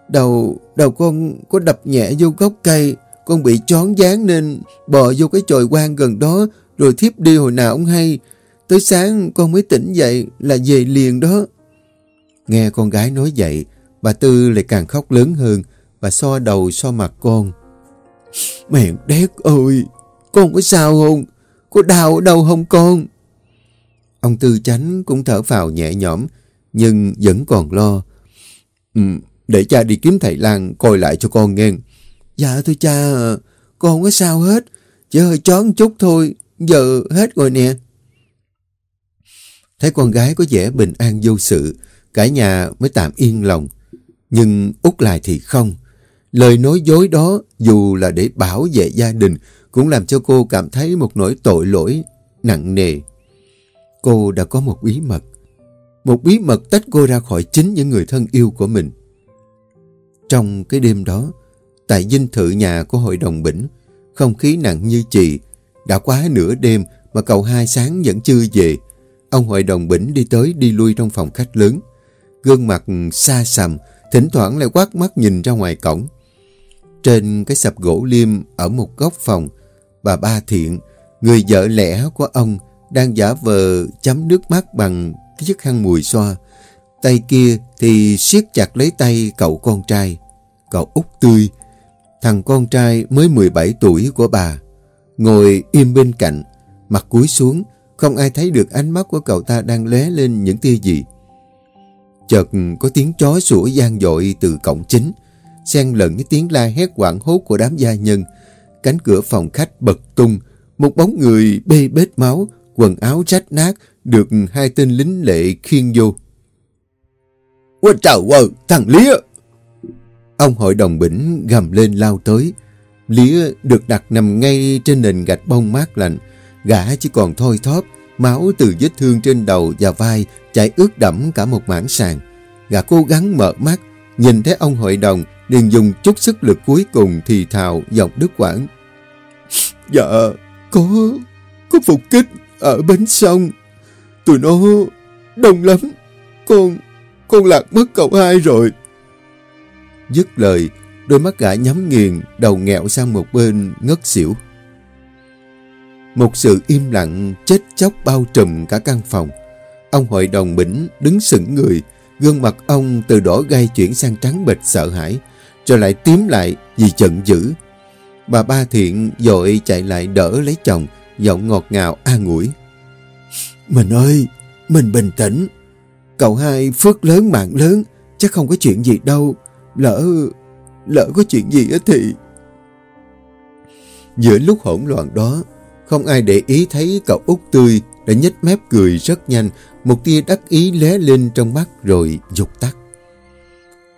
Đầu đầu con có đập nhẹ vô gốc cây. Con bị chón dáng nên bò vô cái chòi quan gần đó rồi thiếp đi hồi nào cũng hay. Tới sáng con mới tỉnh dậy là về liền đó. Nghe con gái nói vậy, bà Tư lại càng khóc lớn hơn và so đầu so mặt con. Mẹ đét ơi, con có sao không? Cô đau ở đâu không con? Ông Tư Chánh cũng thở vào nhẹ nhõm, nhưng vẫn còn lo. Ừ, để cha đi kiếm thầy Lan coi lại cho con nghe. Dạ thưa cha, con không có sao hết, chỉ hơi chón chút thôi, giờ hết rồi nè. Thấy con gái có vẻ bình an vô sự, cả nhà mới tạm yên lòng. Nhưng út lại thì không. Lời nói dối đó dù là để bảo vệ gia đình cũng làm cho cô cảm thấy một nỗi tội lỗi nặng nề. Cô đã có một bí mật. Một bí mật tách cô ra khỏi chính những người thân yêu của mình. Trong cái đêm đó, tại dinh thự nhà của hội đồng bỉnh, không khí nặng như chị. Đã quá nửa đêm mà cậu hai sáng vẫn chưa về. Ông hội đồng bỉnh đi tới đi lui trong phòng khách lớn. Gương mặt xa xăm, thỉnh thoảng lại quát mắt nhìn ra ngoài cổng. Trên cái sập gỗ liêm ở một góc phòng, bà Ba Thiện, người vợ lẽ của ông, đang giả vờ chấm nước mắt bằng cái chiếc khăn mùi xoa. Tay kia thì siết chặt lấy tay cậu con trai, cậu út tươi, thằng con trai mới 17 tuổi của bà. Ngồi im bên cạnh, mặt cúi xuống, không ai thấy được ánh mắt của cậu ta đang lóe lên những tia gì. Chợt có tiếng chó sủa gian dội từ cổng chính, xen lẫn với tiếng la hét quảng hốt của đám gia nhân. Cánh cửa phòng khách bật tung, một bóng người bê bết máu, quần áo rách nát, được hai tên lính lệ khiêng vô. Ôi trời ơi, thằng Lía! Ông hội đồng bỉnh gầm lên lao tới. Lía được đặt nằm ngay trên nền gạch bông mát lạnh. Gã chỉ còn thôi thóp, máu từ vết thương trên đầu và vai chảy ướt đẫm cả một mảng sàn. Gã cố gắng mở mắt, nhìn thấy ông hội đồng liền dùng chút sức lực cuối cùng thì thào giọng đứt quãng. Dạ, có, có phục kích ở bến sông. Tụi nó đông lắm. Con, con lạc mất cậu hai rồi. Dứt lời, đôi mắt gã nhắm nghiền, đầu nghẹo sang một bên, ngất xỉu. Một sự im lặng chết chóc bao trùm cả căn phòng. Ông hội đồng bỉnh đứng sững người, gương mặt ông từ đỏ gai chuyển sang trắng bệch sợ hãi, rồi lại tím lại vì giận dữ. Bà ba thiện dội chạy lại đỡ lấy chồng, giọng ngọt ngào an ủi. Mình ơi, mình bình tĩnh. Cậu hai phước lớn mạng lớn, chắc không có chuyện gì đâu. Lỡ, lỡ có chuyện gì thì... Giữa lúc hỗn loạn đó, không ai để ý thấy cậu út tươi đã nhếch mép cười rất nhanh, một tia đắc ý lé lên trong mắt rồi dục tắt.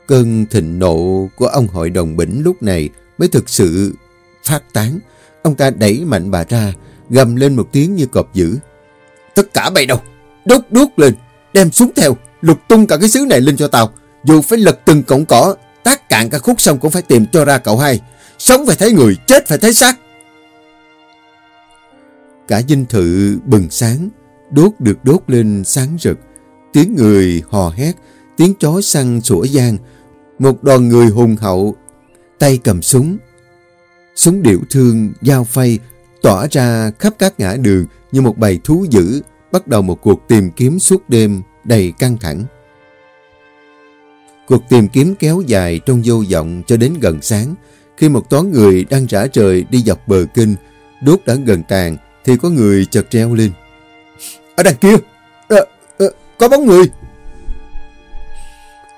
Cơn thịnh nộ của ông hội đồng bỉnh lúc này mới thực sự phát tán. Ông ta đẩy mạnh bà ra, gầm lên một tiếng như cọp dữ. Tất cả bay đâu? Đốt đốt lên, đem xuống theo, lục tung cả cái xứ này lên cho tao. Dù phải lật từng cổng cỏ, tác cạn cả khúc sông cũng phải tìm cho ra cậu hai. Sống phải thấy người, chết phải thấy xác. Cả dinh thự bừng sáng, đốt được đốt lên sáng rực. Tiếng người hò hét, tiếng chó săn sủa gian. Một đoàn người hùng hậu, tay cầm súng. Súng điệu thương, dao phay, tỏa ra khắp các ngã đường như một bầy thú dữ, bắt đầu một cuộc tìm kiếm suốt đêm đầy căng thẳng. Cuộc tìm kiếm kéo dài trong vô vọng cho đến gần sáng, khi một toán người đang rã trời đi dọc bờ kinh, đốt đã gần tàn, thì có người chợt treo lên. Ở đằng kia, à, à, có bóng người.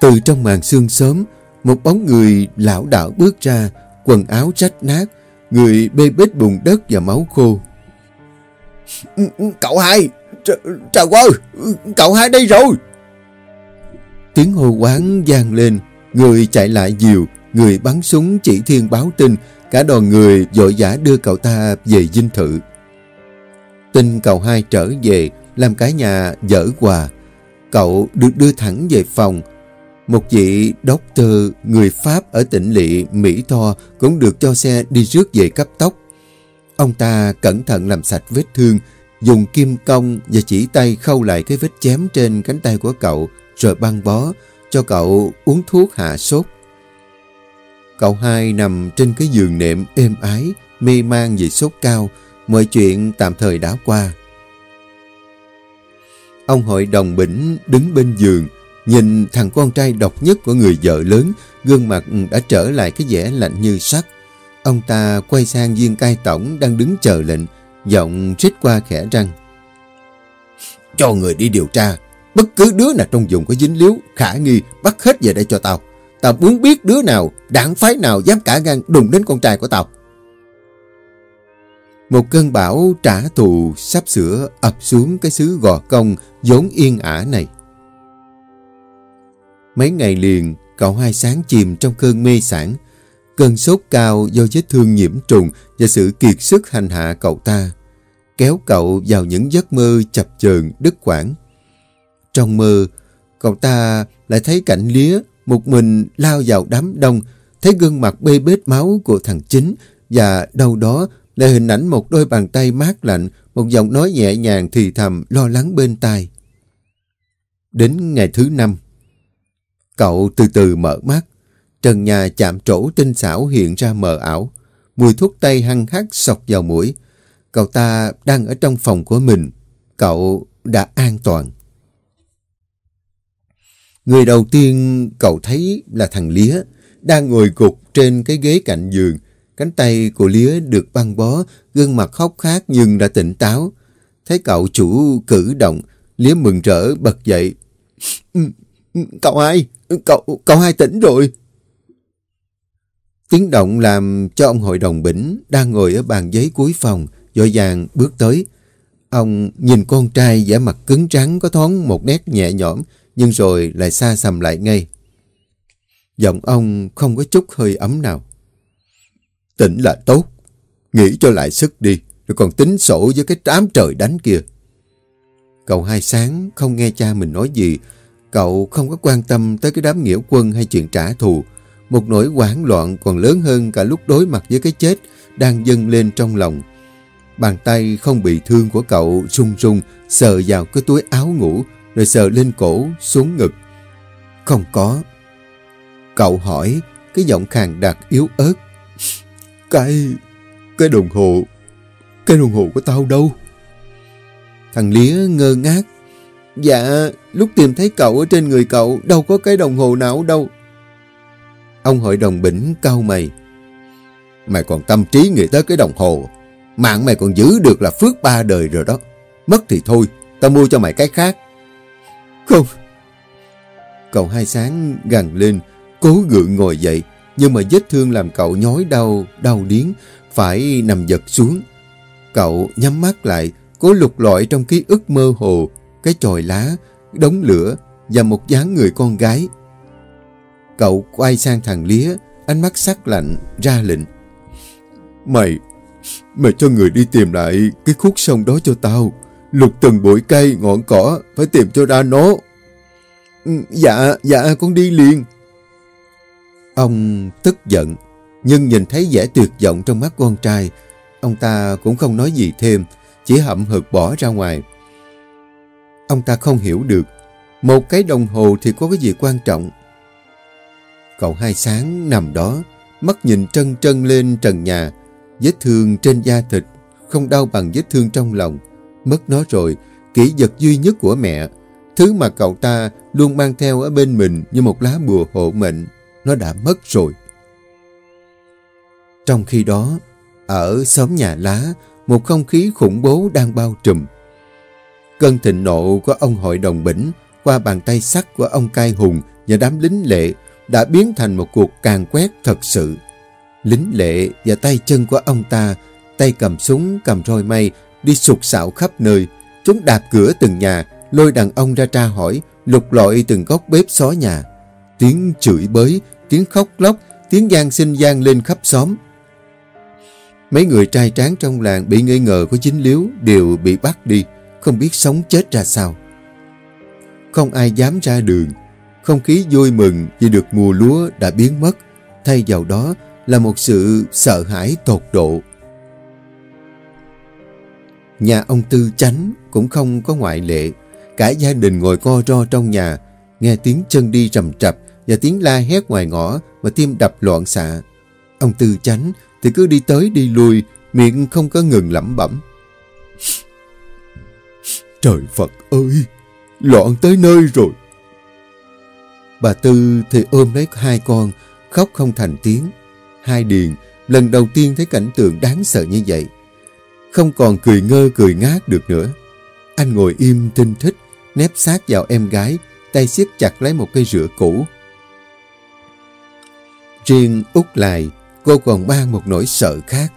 Từ trong màn sương sớm, một bóng người lão đảo bước ra, quần áo rách nát, người bê bết bùn đất và máu khô. Cậu hai, trời ơi, cậu hai đây rồi. Tiếng hô quán vang lên, người chạy lại diều, người bắn súng chỉ thiên báo tin, cả đoàn người vội vã đưa cậu ta về dinh thự. Tin cậu hai trở về, làm cả nhà dở quà. Cậu được đưa thẳng về phòng. Một vị doctor người Pháp ở tỉnh lỵ Mỹ Tho cũng được cho xe đi rước về cấp tốc. Ông ta cẩn thận làm sạch vết thương, dùng kim cong và chỉ tay khâu lại cái vết chém trên cánh tay của cậu, rồi băng bó, cho cậu uống thuốc hạ sốt. Cậu hai nằm trên cái giường nệm êm ái, mê man vì sốt cao, mọi chuyện tạm thời đã qua. Ông hội đồng bỉnh đứng bên giường, nhìn thằng con trai độc nhất của người vợ lớn, gương mặt đã trở lại cái vẻ lạnh như sắt. Ông ta quay sang viên cai tổng đang đứng chờ lệnh, giọng rít qua khẽ răng. Cho người đi điều tra, bất cứ đứa nào trong vùng có dính líu, khả nghi, bắt hết về đây cho tao. Tao muốn biết đứa nào, đảng phái nào dám cả gan đùng đến con trai của tao. Một cơn bão trả thù sắp sửa ập xuống cái xứ gò công vốn yên ả này. Mấy ngày liền, cậu hai sáng chìm trong cơn mê sản. Cơn sốt cao do vết thương nhiễm trùng và sự kiệt sức hành hạ cậu ta. Kéo cậu vào những giấc mơ chập chờn đứt quãng. Trong mơ, cậu ta lại thấy cảnh lía, một mình lao vào đám đông, thấy gương mặt bê bết máu của thằng chính và đâu đó là hình ảnh một đôi bàn tay mát lạnh, một giọng nói nhẹ nhàng thì thầm lo lắng bên tai. Đến ngày thứ năm, cậu từ từ mở mắt, trần nhà chạm trổ tinh xảo hiện ra mờ ảo, mùi thuốc tây hăng hắc sọc vào mũi. Cậu ta đang ở trong phòng của mình, cậu đã an toàn. Người đầu tiên cậu thấy là thằng Lía, đang ngồi gục trên cái ghế cạnh giường. Cánh tay của Lía được băng bó, gương mặt khóc khát nhưng đã tỉnh táo. Thấy cậu chủ cử động, Lía mừng rỡ bật dậy. Ừ, ừ, cậu ai? Cậu, cậu hai tỉnh rồi. Tiếng động làm cho ông hội đồng bỉnh đang ngồi ở bàn giấy cuối phòng, dội vàng bước tới. Ông nhìn con trai vẻ mặt cứng trắng có thoáng một nét nhẹ nhõm, nhưng rồi lại xa xầm lại ngay. Giọng ông không có chút hơi ấm nào. Tỉnh là tốt, nghĩ cho lại sức đi, rồi còn tính sổ với cái trám trời đánh kia. Cậu hai sáng không nghe cha mình nói gì, cậu không có quan tâm tới cái đám nghĩa quân hay chuyện trả thù. Một nỗi hoảng loạn còn lớn hơn cả lúc đối mặt với cái chết đang dâng lên trong lòng. Bàn tay không bị thương của cậu run run sờ vào cái túi áo ngủ rồi sờ lên cổ xuống ngực. Không có. Cậu hỏi cái giọng khàn đặc yếu ớt. Cái... cái đồng hồ... cái đồng hồ của tao đâu? Thằng Lía ngơ ngác. Dạ, lúc tìm thấy cậu ở trên người cậu đâu có cái đồng hồ nào đâu. Ông hội đồng bỉnh cau mày. Mày còn tâm trí nghĩ tới cái đồng hồ. Mạng mày còn giữ được là phước ba đời rồi đó. Mất thì thôi, tao mua cho mày cái khác. Không. Cậu hai sáng gằn lên, cố gượng ngồi dậy, nhưng mà vết thương làm cậu nhói đau, đau điến, phải nằm giật xuống. Cậu nhắm mắt lại, cố lục lọi trong ký ức mơ hồ, cái chòi lá, đống lửa và một dáng người con gái. Cậu quay sang thằng Lía, ánh mắt sắc lạnh, ra lệnh. Mày, mày cho người đi tìm lại cái khúc sông đó cho tao. Lục từng bụi cây, ngọn cỏ, phải tìm cho ra nó. Ừ, dạ, dạ, con đi liền. Ông tức giận, nhưng nhìn thấy vẻ tuyệt vọng trong mắt con trai. Ông ta cũng không nói gì thêm, chỉ hậm hực bỏ ra ngoài. Ông ta không hiểu được, một cái đồng hồ thì có cái gì quan trọng. Cậu hai sáng nằm đó, mắt nhìn trân trân lên trần nhà, vết thương trên da thịt, không đau bằng vết thương trong lòng. Mất nó rồi, kỷ vật duy nhất của mẹ, thứ mà cậu ta luôn mang theo ở bên mình như một lá bùa hộ mệnh, nó đã mất rồi. Trong khi đó, ở xóm nhà lá, một không khí khủng bố đang bao trùm. Cơn thịnh nộ của ông hội đồng bỉnh qua bàn tay sắt của ông cai hùng và đám lính lệ đã biến thành một cuộc càn quét thật sự. Lính lệ và tay chân của ông ta, tay cầm súng, cầm roi mây, đi sụt sạo khắp nơi. Chúng đạp cửa từng nhà, lôi đàn ông ra tra hỏi, lục lọi từng góc bếp xó nhà. Tiếng chửi bới, tiếng khóc lóc, tiếng gian sinh gian lên khắp xóm. Mấy người trai tráng trong làng bị nghi ngờ có dính líu đều bị bắt đi, không biết sống chết ra sao. Không ai dám ra đường, không khí vui mừng vì được mùa lúa đã biến mất, thay vào đó là một sự sợ hãi tột độ. Nhà ông Tư Chánh cũng không có ngoại lệ. Cả gia đình ngồi co ro trong nhà, nghe tiếng chân đi rầm rập và tiếng la hét ngoài ngõ và tim đập loạn xạ. Ông Tư Chánh thì cứ đi tới đi lui, miệng không có ngừng lẩm bẩm. Trời Phật ơi! Loạn tới nơi rồi! Bà Tư thì ôm lấy hai con, khóc không thành tiếng. Hai Điền lần đầu tiên thấy cảnh tượng đáng sợ như vậy. Không còn cười ngơ cười ngát được nữa. Anh ngồi im tinh thích, nép sát vào em gái, tay siết chặt lấy một cây rửa cũ. Riêng út lại, cô còn mang một nỗi sợ khác.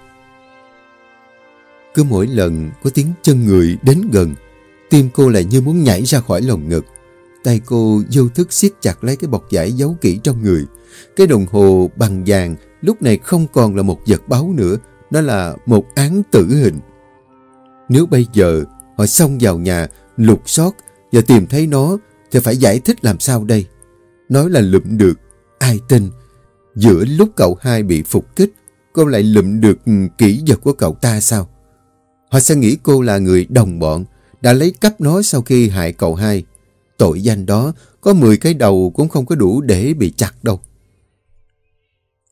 Cứ mỗi lần có tiếng chân người đến gần, tim cô lại như muốn nhảy ra khỏi lồng ngực. Tay cô vô thức siết chặt lấy cái bọc giải giấu kỹ trong người. Cái đồng hồ bằng vàng lúc này không còn là một vật báo nữa, nó là một án tử hình. Nếu bây giờ họ xông vào nhà, lục soát và tìm thấy nó thì phải giải thích làm sao đây? Nói là lụm được, ai tin. Giữa lúc cậu hai bị phục kích, cô lại lụm được kỹ vật của cậu ta sao? Họ sẽ nghĩ cô là người đồng bọn, đã lấy cắp nó sau khi hại cậu hai. Tội danh đó, có 10 cái đầu cũng không có đủ để bị chặt đâu.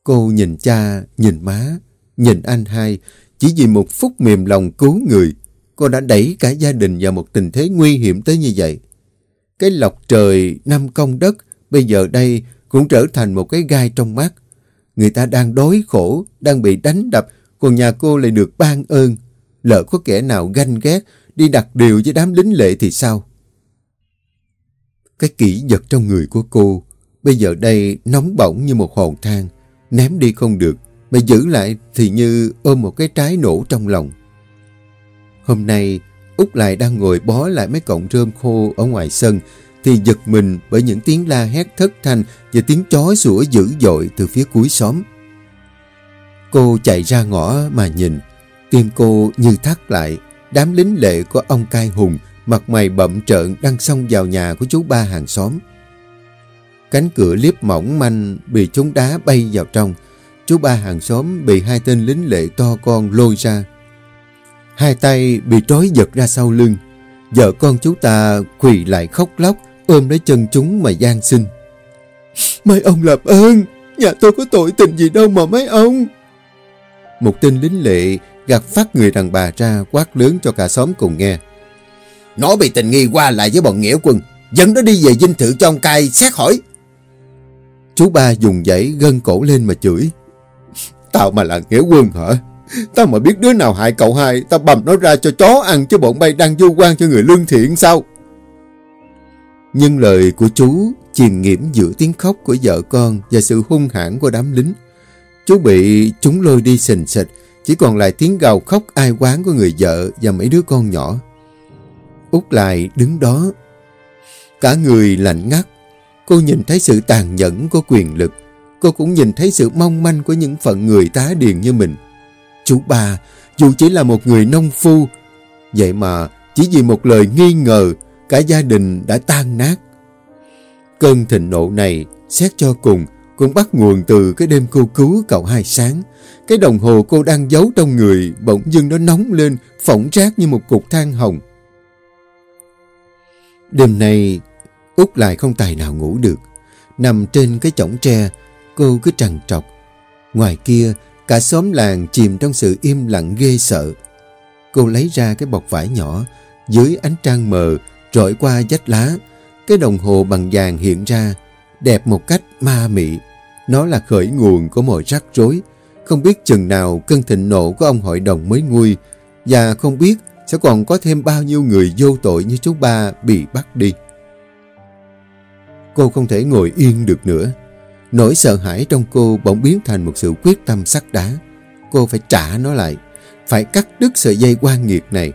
Cô nhìn cha, nhìn má, nhìn anh hai, chỉ vì một phút mềm lòng cứu người, cô đã đẩy cả gia đình vào một tình thế nguy hiểm tới như vậy. Cái lọc trời, năm công đất, bây giờ đây cũng trở thành một cái gai trong mắt. Người ta đang đói khổ, đang bị đánh đập, còn nhà cô lại được ban ơn. Lỡ có kẻ nào ganh ghét, đi đặt điều với đám lính lệ thì sao? Cái kỹ vật trong người của cô, bây giờ đây nóng bỏng như một hòn than, ném đi không được, mà giữ lại thì như ôm một cái trái nổ trong lòng. Hôm nay, Út lại đang ngồi bó lại mấy cọng rơm khô ở ngoài sân, thì giật mình bởi những tiếng la hét thất thanh và tiếng chó sủa dữ dội từ phía cuối xóm. Cô chạy ra ngõ mà nhìn, tim cô như thắt lại, đám lính lệ của ông cai hùng, mặt mày bậm trợn đang xông vào nhà của chú ba hàng xóm. Cánh cửa liếp mỏng manh bị chúng đá bay vào trong, chú ba hàng xóm bị hai tên lính lệ to con lôi ra. Hai tay bị trói giật ra sau lưng, vợ con chú ta quỳ lại khóc lóc, ôm lấy chân chúng mà gian xin. Mấy ông làm ơn, nhà tôi có tội tình gì đâu mà mấy ông. Một tên lính lệ gạt phát người đàn bà ra quát lớn cho cả xóm cùng nghe. Nó bị tình nghi qua lại với bọn nghĩa quân, dẫn nó đi về dinh thự cho ông cai xét hỏi. Chú ba dùng dãy gân cổ lên mà chửi. Tao mà là nghĩa quân hả? Tao mà biết đứa nào hại cậu hai, tao bầm nó ra cho chó ăn chứ bọn bay đang du quan cho người lương thiện sao? Nhưng lời của chú chìm nghiễm giữa tiếng khóc của vợ con và sự hung hãn của đám lính. Chú bị chúng lôi đi sình sịch, chỉ còn lại tiếng gào khóc ai quán của người vợ và mấy đứa con nhỏ. Út lại đứng đó. Cả người lạnh ngắt. Cô nhìn thấy sự tàn nhẫn của quyền lực. Cô cũng nhìn thấy sự mong manh của những phận người tá điền như mình. Chú ba, dù chỉ là một người nông phu, vậy mà chỉ vì một lời nghi ngờ, cả gia đình đã tan nát. Cơn thịnh nộ này, xét cho cùng, cũng bắt nguồn từ cái đêm cô cứu cậu hai sáng. Cái đồng hồ cô đang giấu trong người, bỗng dưng nó nóng lên, phỏng rác như một cục than hồng. Đêm nay, Út lại không tài nào ngủ được. Nằm trên cái chõng tre, cô cứ trằn trọc. Ngoài kia, cả xóm làng chìm trong sự im lặng ghê sợ. Cô lấy ra cái bọc vải nhỏ, dưới ánh trăng mờ, trội qua dách lá. Cái đồng hồ bằng vàng hiện ra, đẹp một cách ma mị. Nó là khởi nguồn của mọi rắc rối. Không biết chừng nào cơn thịnh nộ của ông hội đồng mới nguôi, và không biết sẽ còn có thêm bao nhiêu người vô tội như chú ba bị bắt đi. Cô không thể ngồi yên được nữa. Nỗi sợ hãi trong cô bỗng biến thành một sự quyết tâm sắt đá. Cô phải trả nó lại, phải cắt đứt sợi dây quan nghiệt này.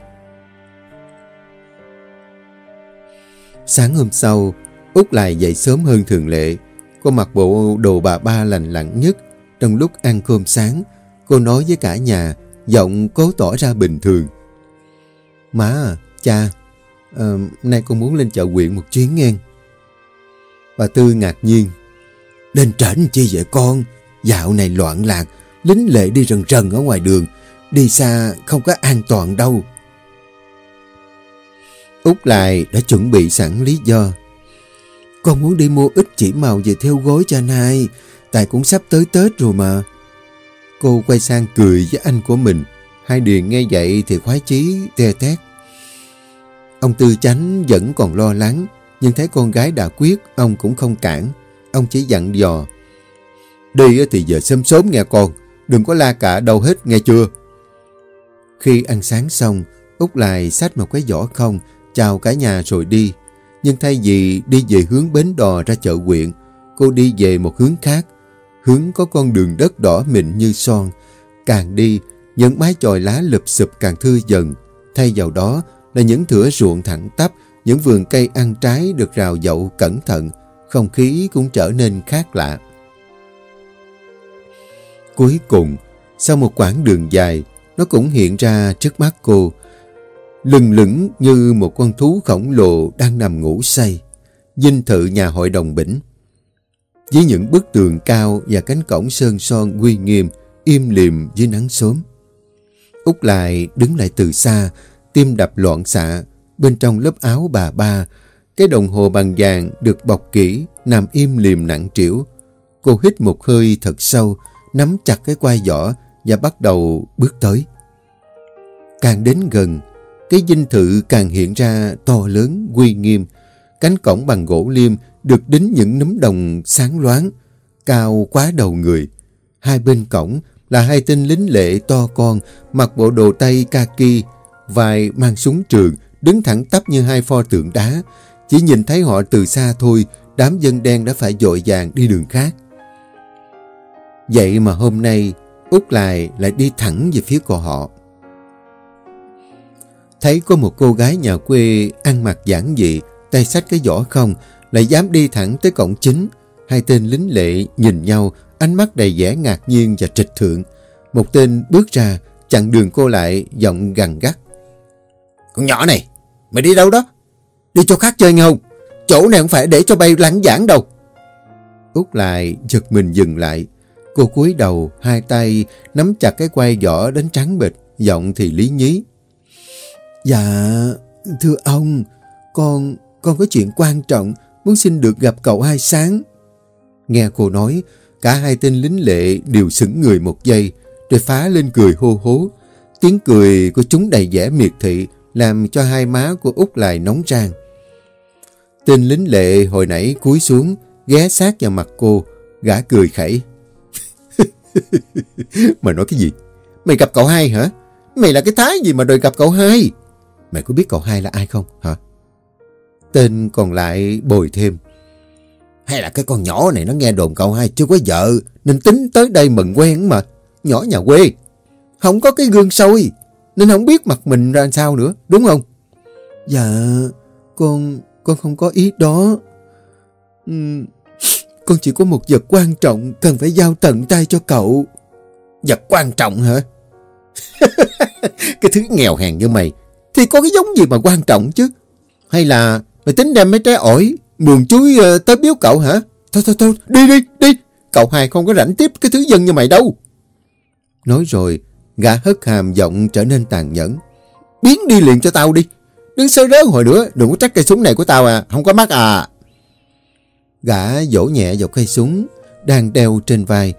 Sáng hôm sau, Út lại dậy sớm hơn thường lệ. Cô mặc bộ đồ bà ba lành lặn nhất. Trong lúc ăn cơm sáng, cô nói với cả nhà, giọng cố tỏ ra bình thường. Má cha, uh, nay con muốn lên chợ huyện một chuyến nghe. Bà Tư ngạc nhiên. Lên trển chi vậy con? Dạo này loạn lạc, lính lệ đi rần rần ở ngoài đường. Đi xa không có an toàn đâu. Út lại đã chuẩn bị sẵn lý do. Con muốn đi mua ít chỉ màu về theo gối cho anh hai. Tại cũng sắp tới Tết rồi mà. Cô quay sang cười với anh của mình. Hai Điền nghe vậy thì khoái chí te tét. Ông Tư Chánh vẫn còn lo lắng, nhưng thấy con gái đã quyết, ông cũng không cản. Ông chỉ dặn dò. Đi thì giờ sớm sớm nghe con, đừng có la cả đâu hết nghe chưa. Khi ăn sáng xong, Út lại xách một cái giỏ không, chào cả nhà rồi đi. Nhưng thay vì đi về hướng bến đò ra chợ huyện, cô đi về một hướng khác. Hướng có con đường đất đỏ mịn như son. Càng đi, những mái chòi lá lụp sụp càng thư dần. Thay vào đó là những thửa ruộng thẳng tắp, những vườn cây ăn trái được rào dậu cẩn thận, không khí cũng trở nên khác lạ. Cuối cùng, sau một quãng đường dài, nó cũng hiện ra trước mắt cô, lừng lững như một con thú khổng lồ đang nằm ngủ say, dinh thự nhà hội đồng bỉnh. với những bức tường cao và cánh cổng sơn son uy nghiêm, im lìm dưới nắng sớm. Út lại đứng lại từ xa, tim đập loạn xạ, bên trong lớp áo bà ba, cái đồng hồ bằng vàng được bọc kỹ, nằm im lìm nặng trĩu. Cô hít một hơi thật sâu, nắm chặt cái quai giỏ và bắt đầu bước tới. Càng đến gần, cái dinh thự càng hiện ra to lớn, uy nghiêm. Cánh cổng bằng gỗ liêm được đính những nấm đồng sáng loáng, cao quá đầu người. Hai bên cổng là hai tên lính lệ to con, mặc bộ đồ tây kaki, vài mang súng trường, đứng thẳng tắp như hai pho tượng đá. Chỉ nhìn thấy họ từ xa thôi, đám dân đen đã phải dội vàng đi đường khác. Vậy mà hôm nay, Út lại lại đi thẳng về phía của họ. Thấy có một cô gái nhà quê ăn mặc giản dị, tay sách cái giỏ không, lại dám đi thẳng tới cổng chính. Hai tên lính lệ nhìn nhau, ánh mắt đầy vẻ ngạc nhiên và trịch thượng. Một tên bước ra, chặn đường cô lại, giọng gằn gắt. Con nhỏ này, mày đi đâu đó? Đi chỗ khác chơi không? Chỗ này không phải để cho bay lắng giảng đâu. Út lại giật mình dừng lại. Cô cúi đầu, hai tay nắm chặt cái quay giỏ đến trắng bịch, giọng thì lý nhí. Dạ, thưa ông, con, con có chuyện quan trọng, muốn xin được gặp cậu hai sáng. Nghe cô nói, cả hai tên lính lệ đều sững người một giây, rồi phá lên cười hô hố. Tiếng cười của chúng đầy vẻ miệt thị, làm cho hai má của Út lại nóng rang. Tên lính lệ hồi nãy cúi xuống, ghé sát vào mặt cô, gã cười khẩy. Mày nói cái gì? Mày gặp cậu hai hả? Mày là cái thái gì mà đòi gặp cậu hai? Mày có biết cậu hai là ai không hả? Tên còn lại bồi thêm. Hay là cái con nhỏ này nó nghe đồn cậu hai chưa có vợ nên tính tới đây mừng quen mà. Nhỏ nhà quê. Không có cái gương sôi nên không biết mặt mình ra sao nữa. Đúng không? Dạ, con con không có ý đó. Uhm, con chỉ có một vật quan trọng cần phải giao tận tay cho cậu. Vật quan trọng hả? cái thứ nghèo hèn như mày thì có cái giống gì mà quan trọng chứ? Hay là mày tính đem mấy trái ổi, mường chuối uh, tới biếu cậu hả? Thôi thôi thôi, đi đi, đi. Cậu hai không có rảnh tiếp cái thứ dân như mày đâu. Nói rồi, gã hất hàm giọng trở nên tàn nhẫn. Biến đi liền cho tao đi. đứng sơ rớ hồi nữa, đừng có trách cây súng này của tao à, không có mắt à. Gã vỗ nhẹ vào cây súng, đang đeo trên vai.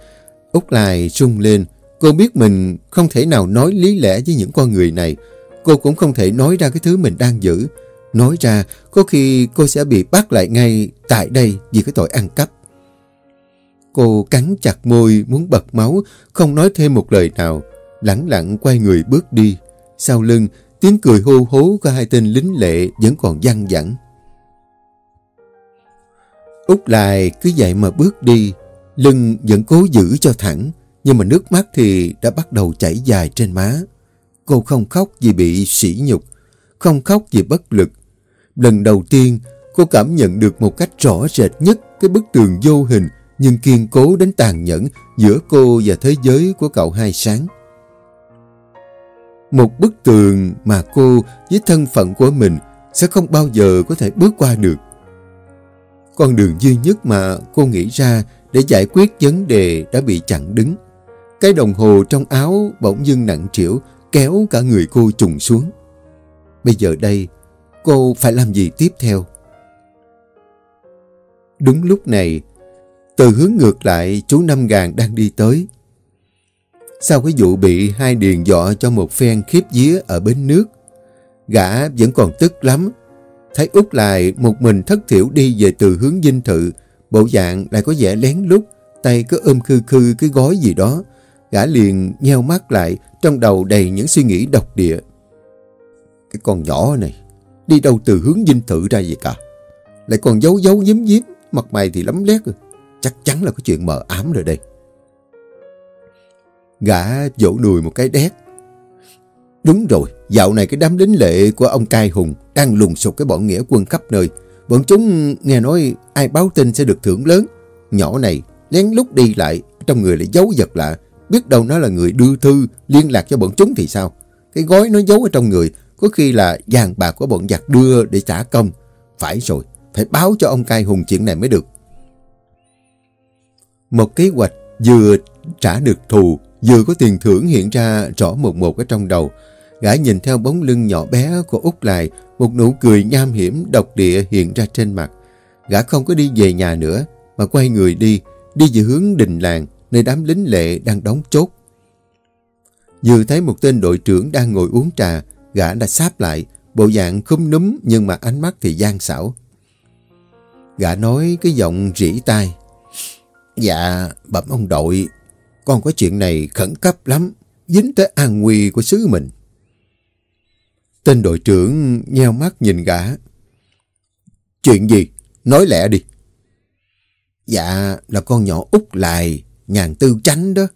Út lại rung lên, cô biết mình không thể nào nói lý lẽ với những con người này. Cô cũng không thể nói ra cái thứ mình đang giữ. Nói ra, có khi cô sẽ bị bắt lại ngay tại đây vì cái tội ăn cắp. Cô cắn chặt môi, muốn bật máu, không nói thêm một lời nào. Lặng lặng quay người bước đi. Sau lưng, tiếng cười hô hố của hai tên lính lệ vẫn còn văng vẳng. Út lại cứ vậy mà bước đi, lưng vẫn cố giữ cho thẳng, nhưng mà nước mắt thì đã bắt đầu chảy dài trên má. Cô không khóc vì bị sỉ nhục, không khóc vì bất lực. Lần đầu tiên, cô cảm nhận được một cách rõ rệt nhất cái bức tường vô hình nhưng kiên cố đến tàn nhẫn giữa cô và thế giới của cậu hai sáng. Một bức tường mà cô với thân phận của mình sẽ không bao giờ có thể bước qua được. Con đường duy nhất mà cô nghĩ ra để giải quyết vấn đề đã bị chặn đứng. Cái đồng hồ trong áo bỗng dưng nặng trĩu kéo cả người cô trùng xuống. Bây giờ đây, cô phải làm gì tiếp theo? Đúng lúc này, từ hướng ngược lại chú Năm Gàng đang đi tới. Sau cái vụ bị hai điền dọ cho một phen khiếp día ở bến nước, gã vẫn còn tức lắm. Thấy út lại một mình thất thiểu đi về từ hướng dinh thự, bộ dạng lại có vẻ lén lút, tay cứ ôm khư khư cái gói gì đó. Gã liền nheo mắt lại, trong đầu đầy những suy nghĩ độc địa. Cái con nhỏ này, đi đâu từ hướng dinh thự ra vậy cả? Lại còn giấu giấu giếm giếm, mặt mày thì lắm lét rồi. Chắc chắn là có chuyện mờ ám rồi đây. Gã vỗ đùi một cái đét. Đúng rồi, dạo này cái đám lính lệ của ông Cai Hùng đang lùng sục cái bọn nghĩa quân khắp nơi. Bọn chúng nghe nói ai báo tin sẽ được thưởng lớn. Nhỏ này lén lút đi lại, trong người lại giấu vật lạ. Biết đâu nó là người đưa thư liên lạc cho bọn chúng thì sao? Cái gói nó giấu ở trong người, có khi là vàng bạc của bọn giặc đưa để trả công. Phải rồi, phải báo cho ông Cai Hùng chuyện này mới được. Một kế hoạch vừa trả được thù, vừa có tiền thưởng hiện ra rõ một một ở trong đầu. Gã nhìn theo bóng lưng nhỏ bé của Út lại, một nụ cười nham hiểm độc địa hiện ra trên mặt. Gã không có đi về nhà nữa, mà quay người đi, đi về hướng đình làng, nơi đám lính lệ đang đóng chốt. Vừa thấy một tên đội trưởng đang ngồi uống trà, gã đã sáp lại, bộ dạng khúm núm nhưng mà ánh mắt thì gian xảo. Gã nói cái giọng rỉ tai. Dạ, bẩm ông đội, con có chuyện này khẩn cấp lắm, dính tới an nguy của xứ mình. Tên đội trưởng nheo mắt nhìn gã. Chuyện gì? Nói lẹ đi. Dạ, là con nhỏ út lại, nhàn tư tránh đó.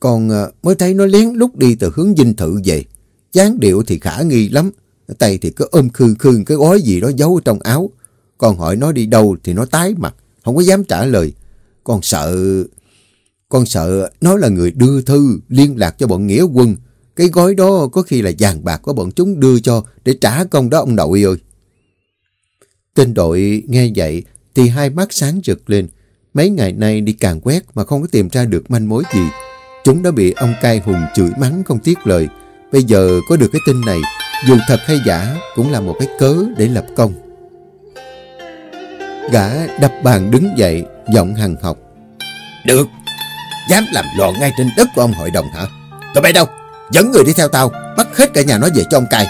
Còn ờ, mới thấy nó lén lút đi từ hướng dinh thự về. dáng điệu thì khả nghi lắm. Tay thì cứ ôm khư khư cái gói gì đó giấu trong áo. Con hỏi nó đi đâu thì nó tái mặt, không có dám trả lời. Con sợ... Con sợ nó là người đưa thư liên lạc cho bọn nghĩa quân. Cái gói đó có khi là vàng bạc của bọn chúng đưa cho để trả công đó ông nội ơi. Tên đội nghe vậy thì hai mắt sáng rực lên. Mấy ngày nay đi càng quét mà không có tìm ra được manh mối gì. Chúng đã bị ông cai hùng chửi mắng không tiếc lời. Bây giờ có được cái tin này, dù thật hay giả cũng là một cái cớ để lập công. Gã đập bàn đứng dậy, giọng hằng học. Được, dám làm loạn ngay trên đất của ông hội đồng hả? Tụi bay đâu? Dẫn người đi theo tao, bắt hết cả nhà nó về cho ông cai.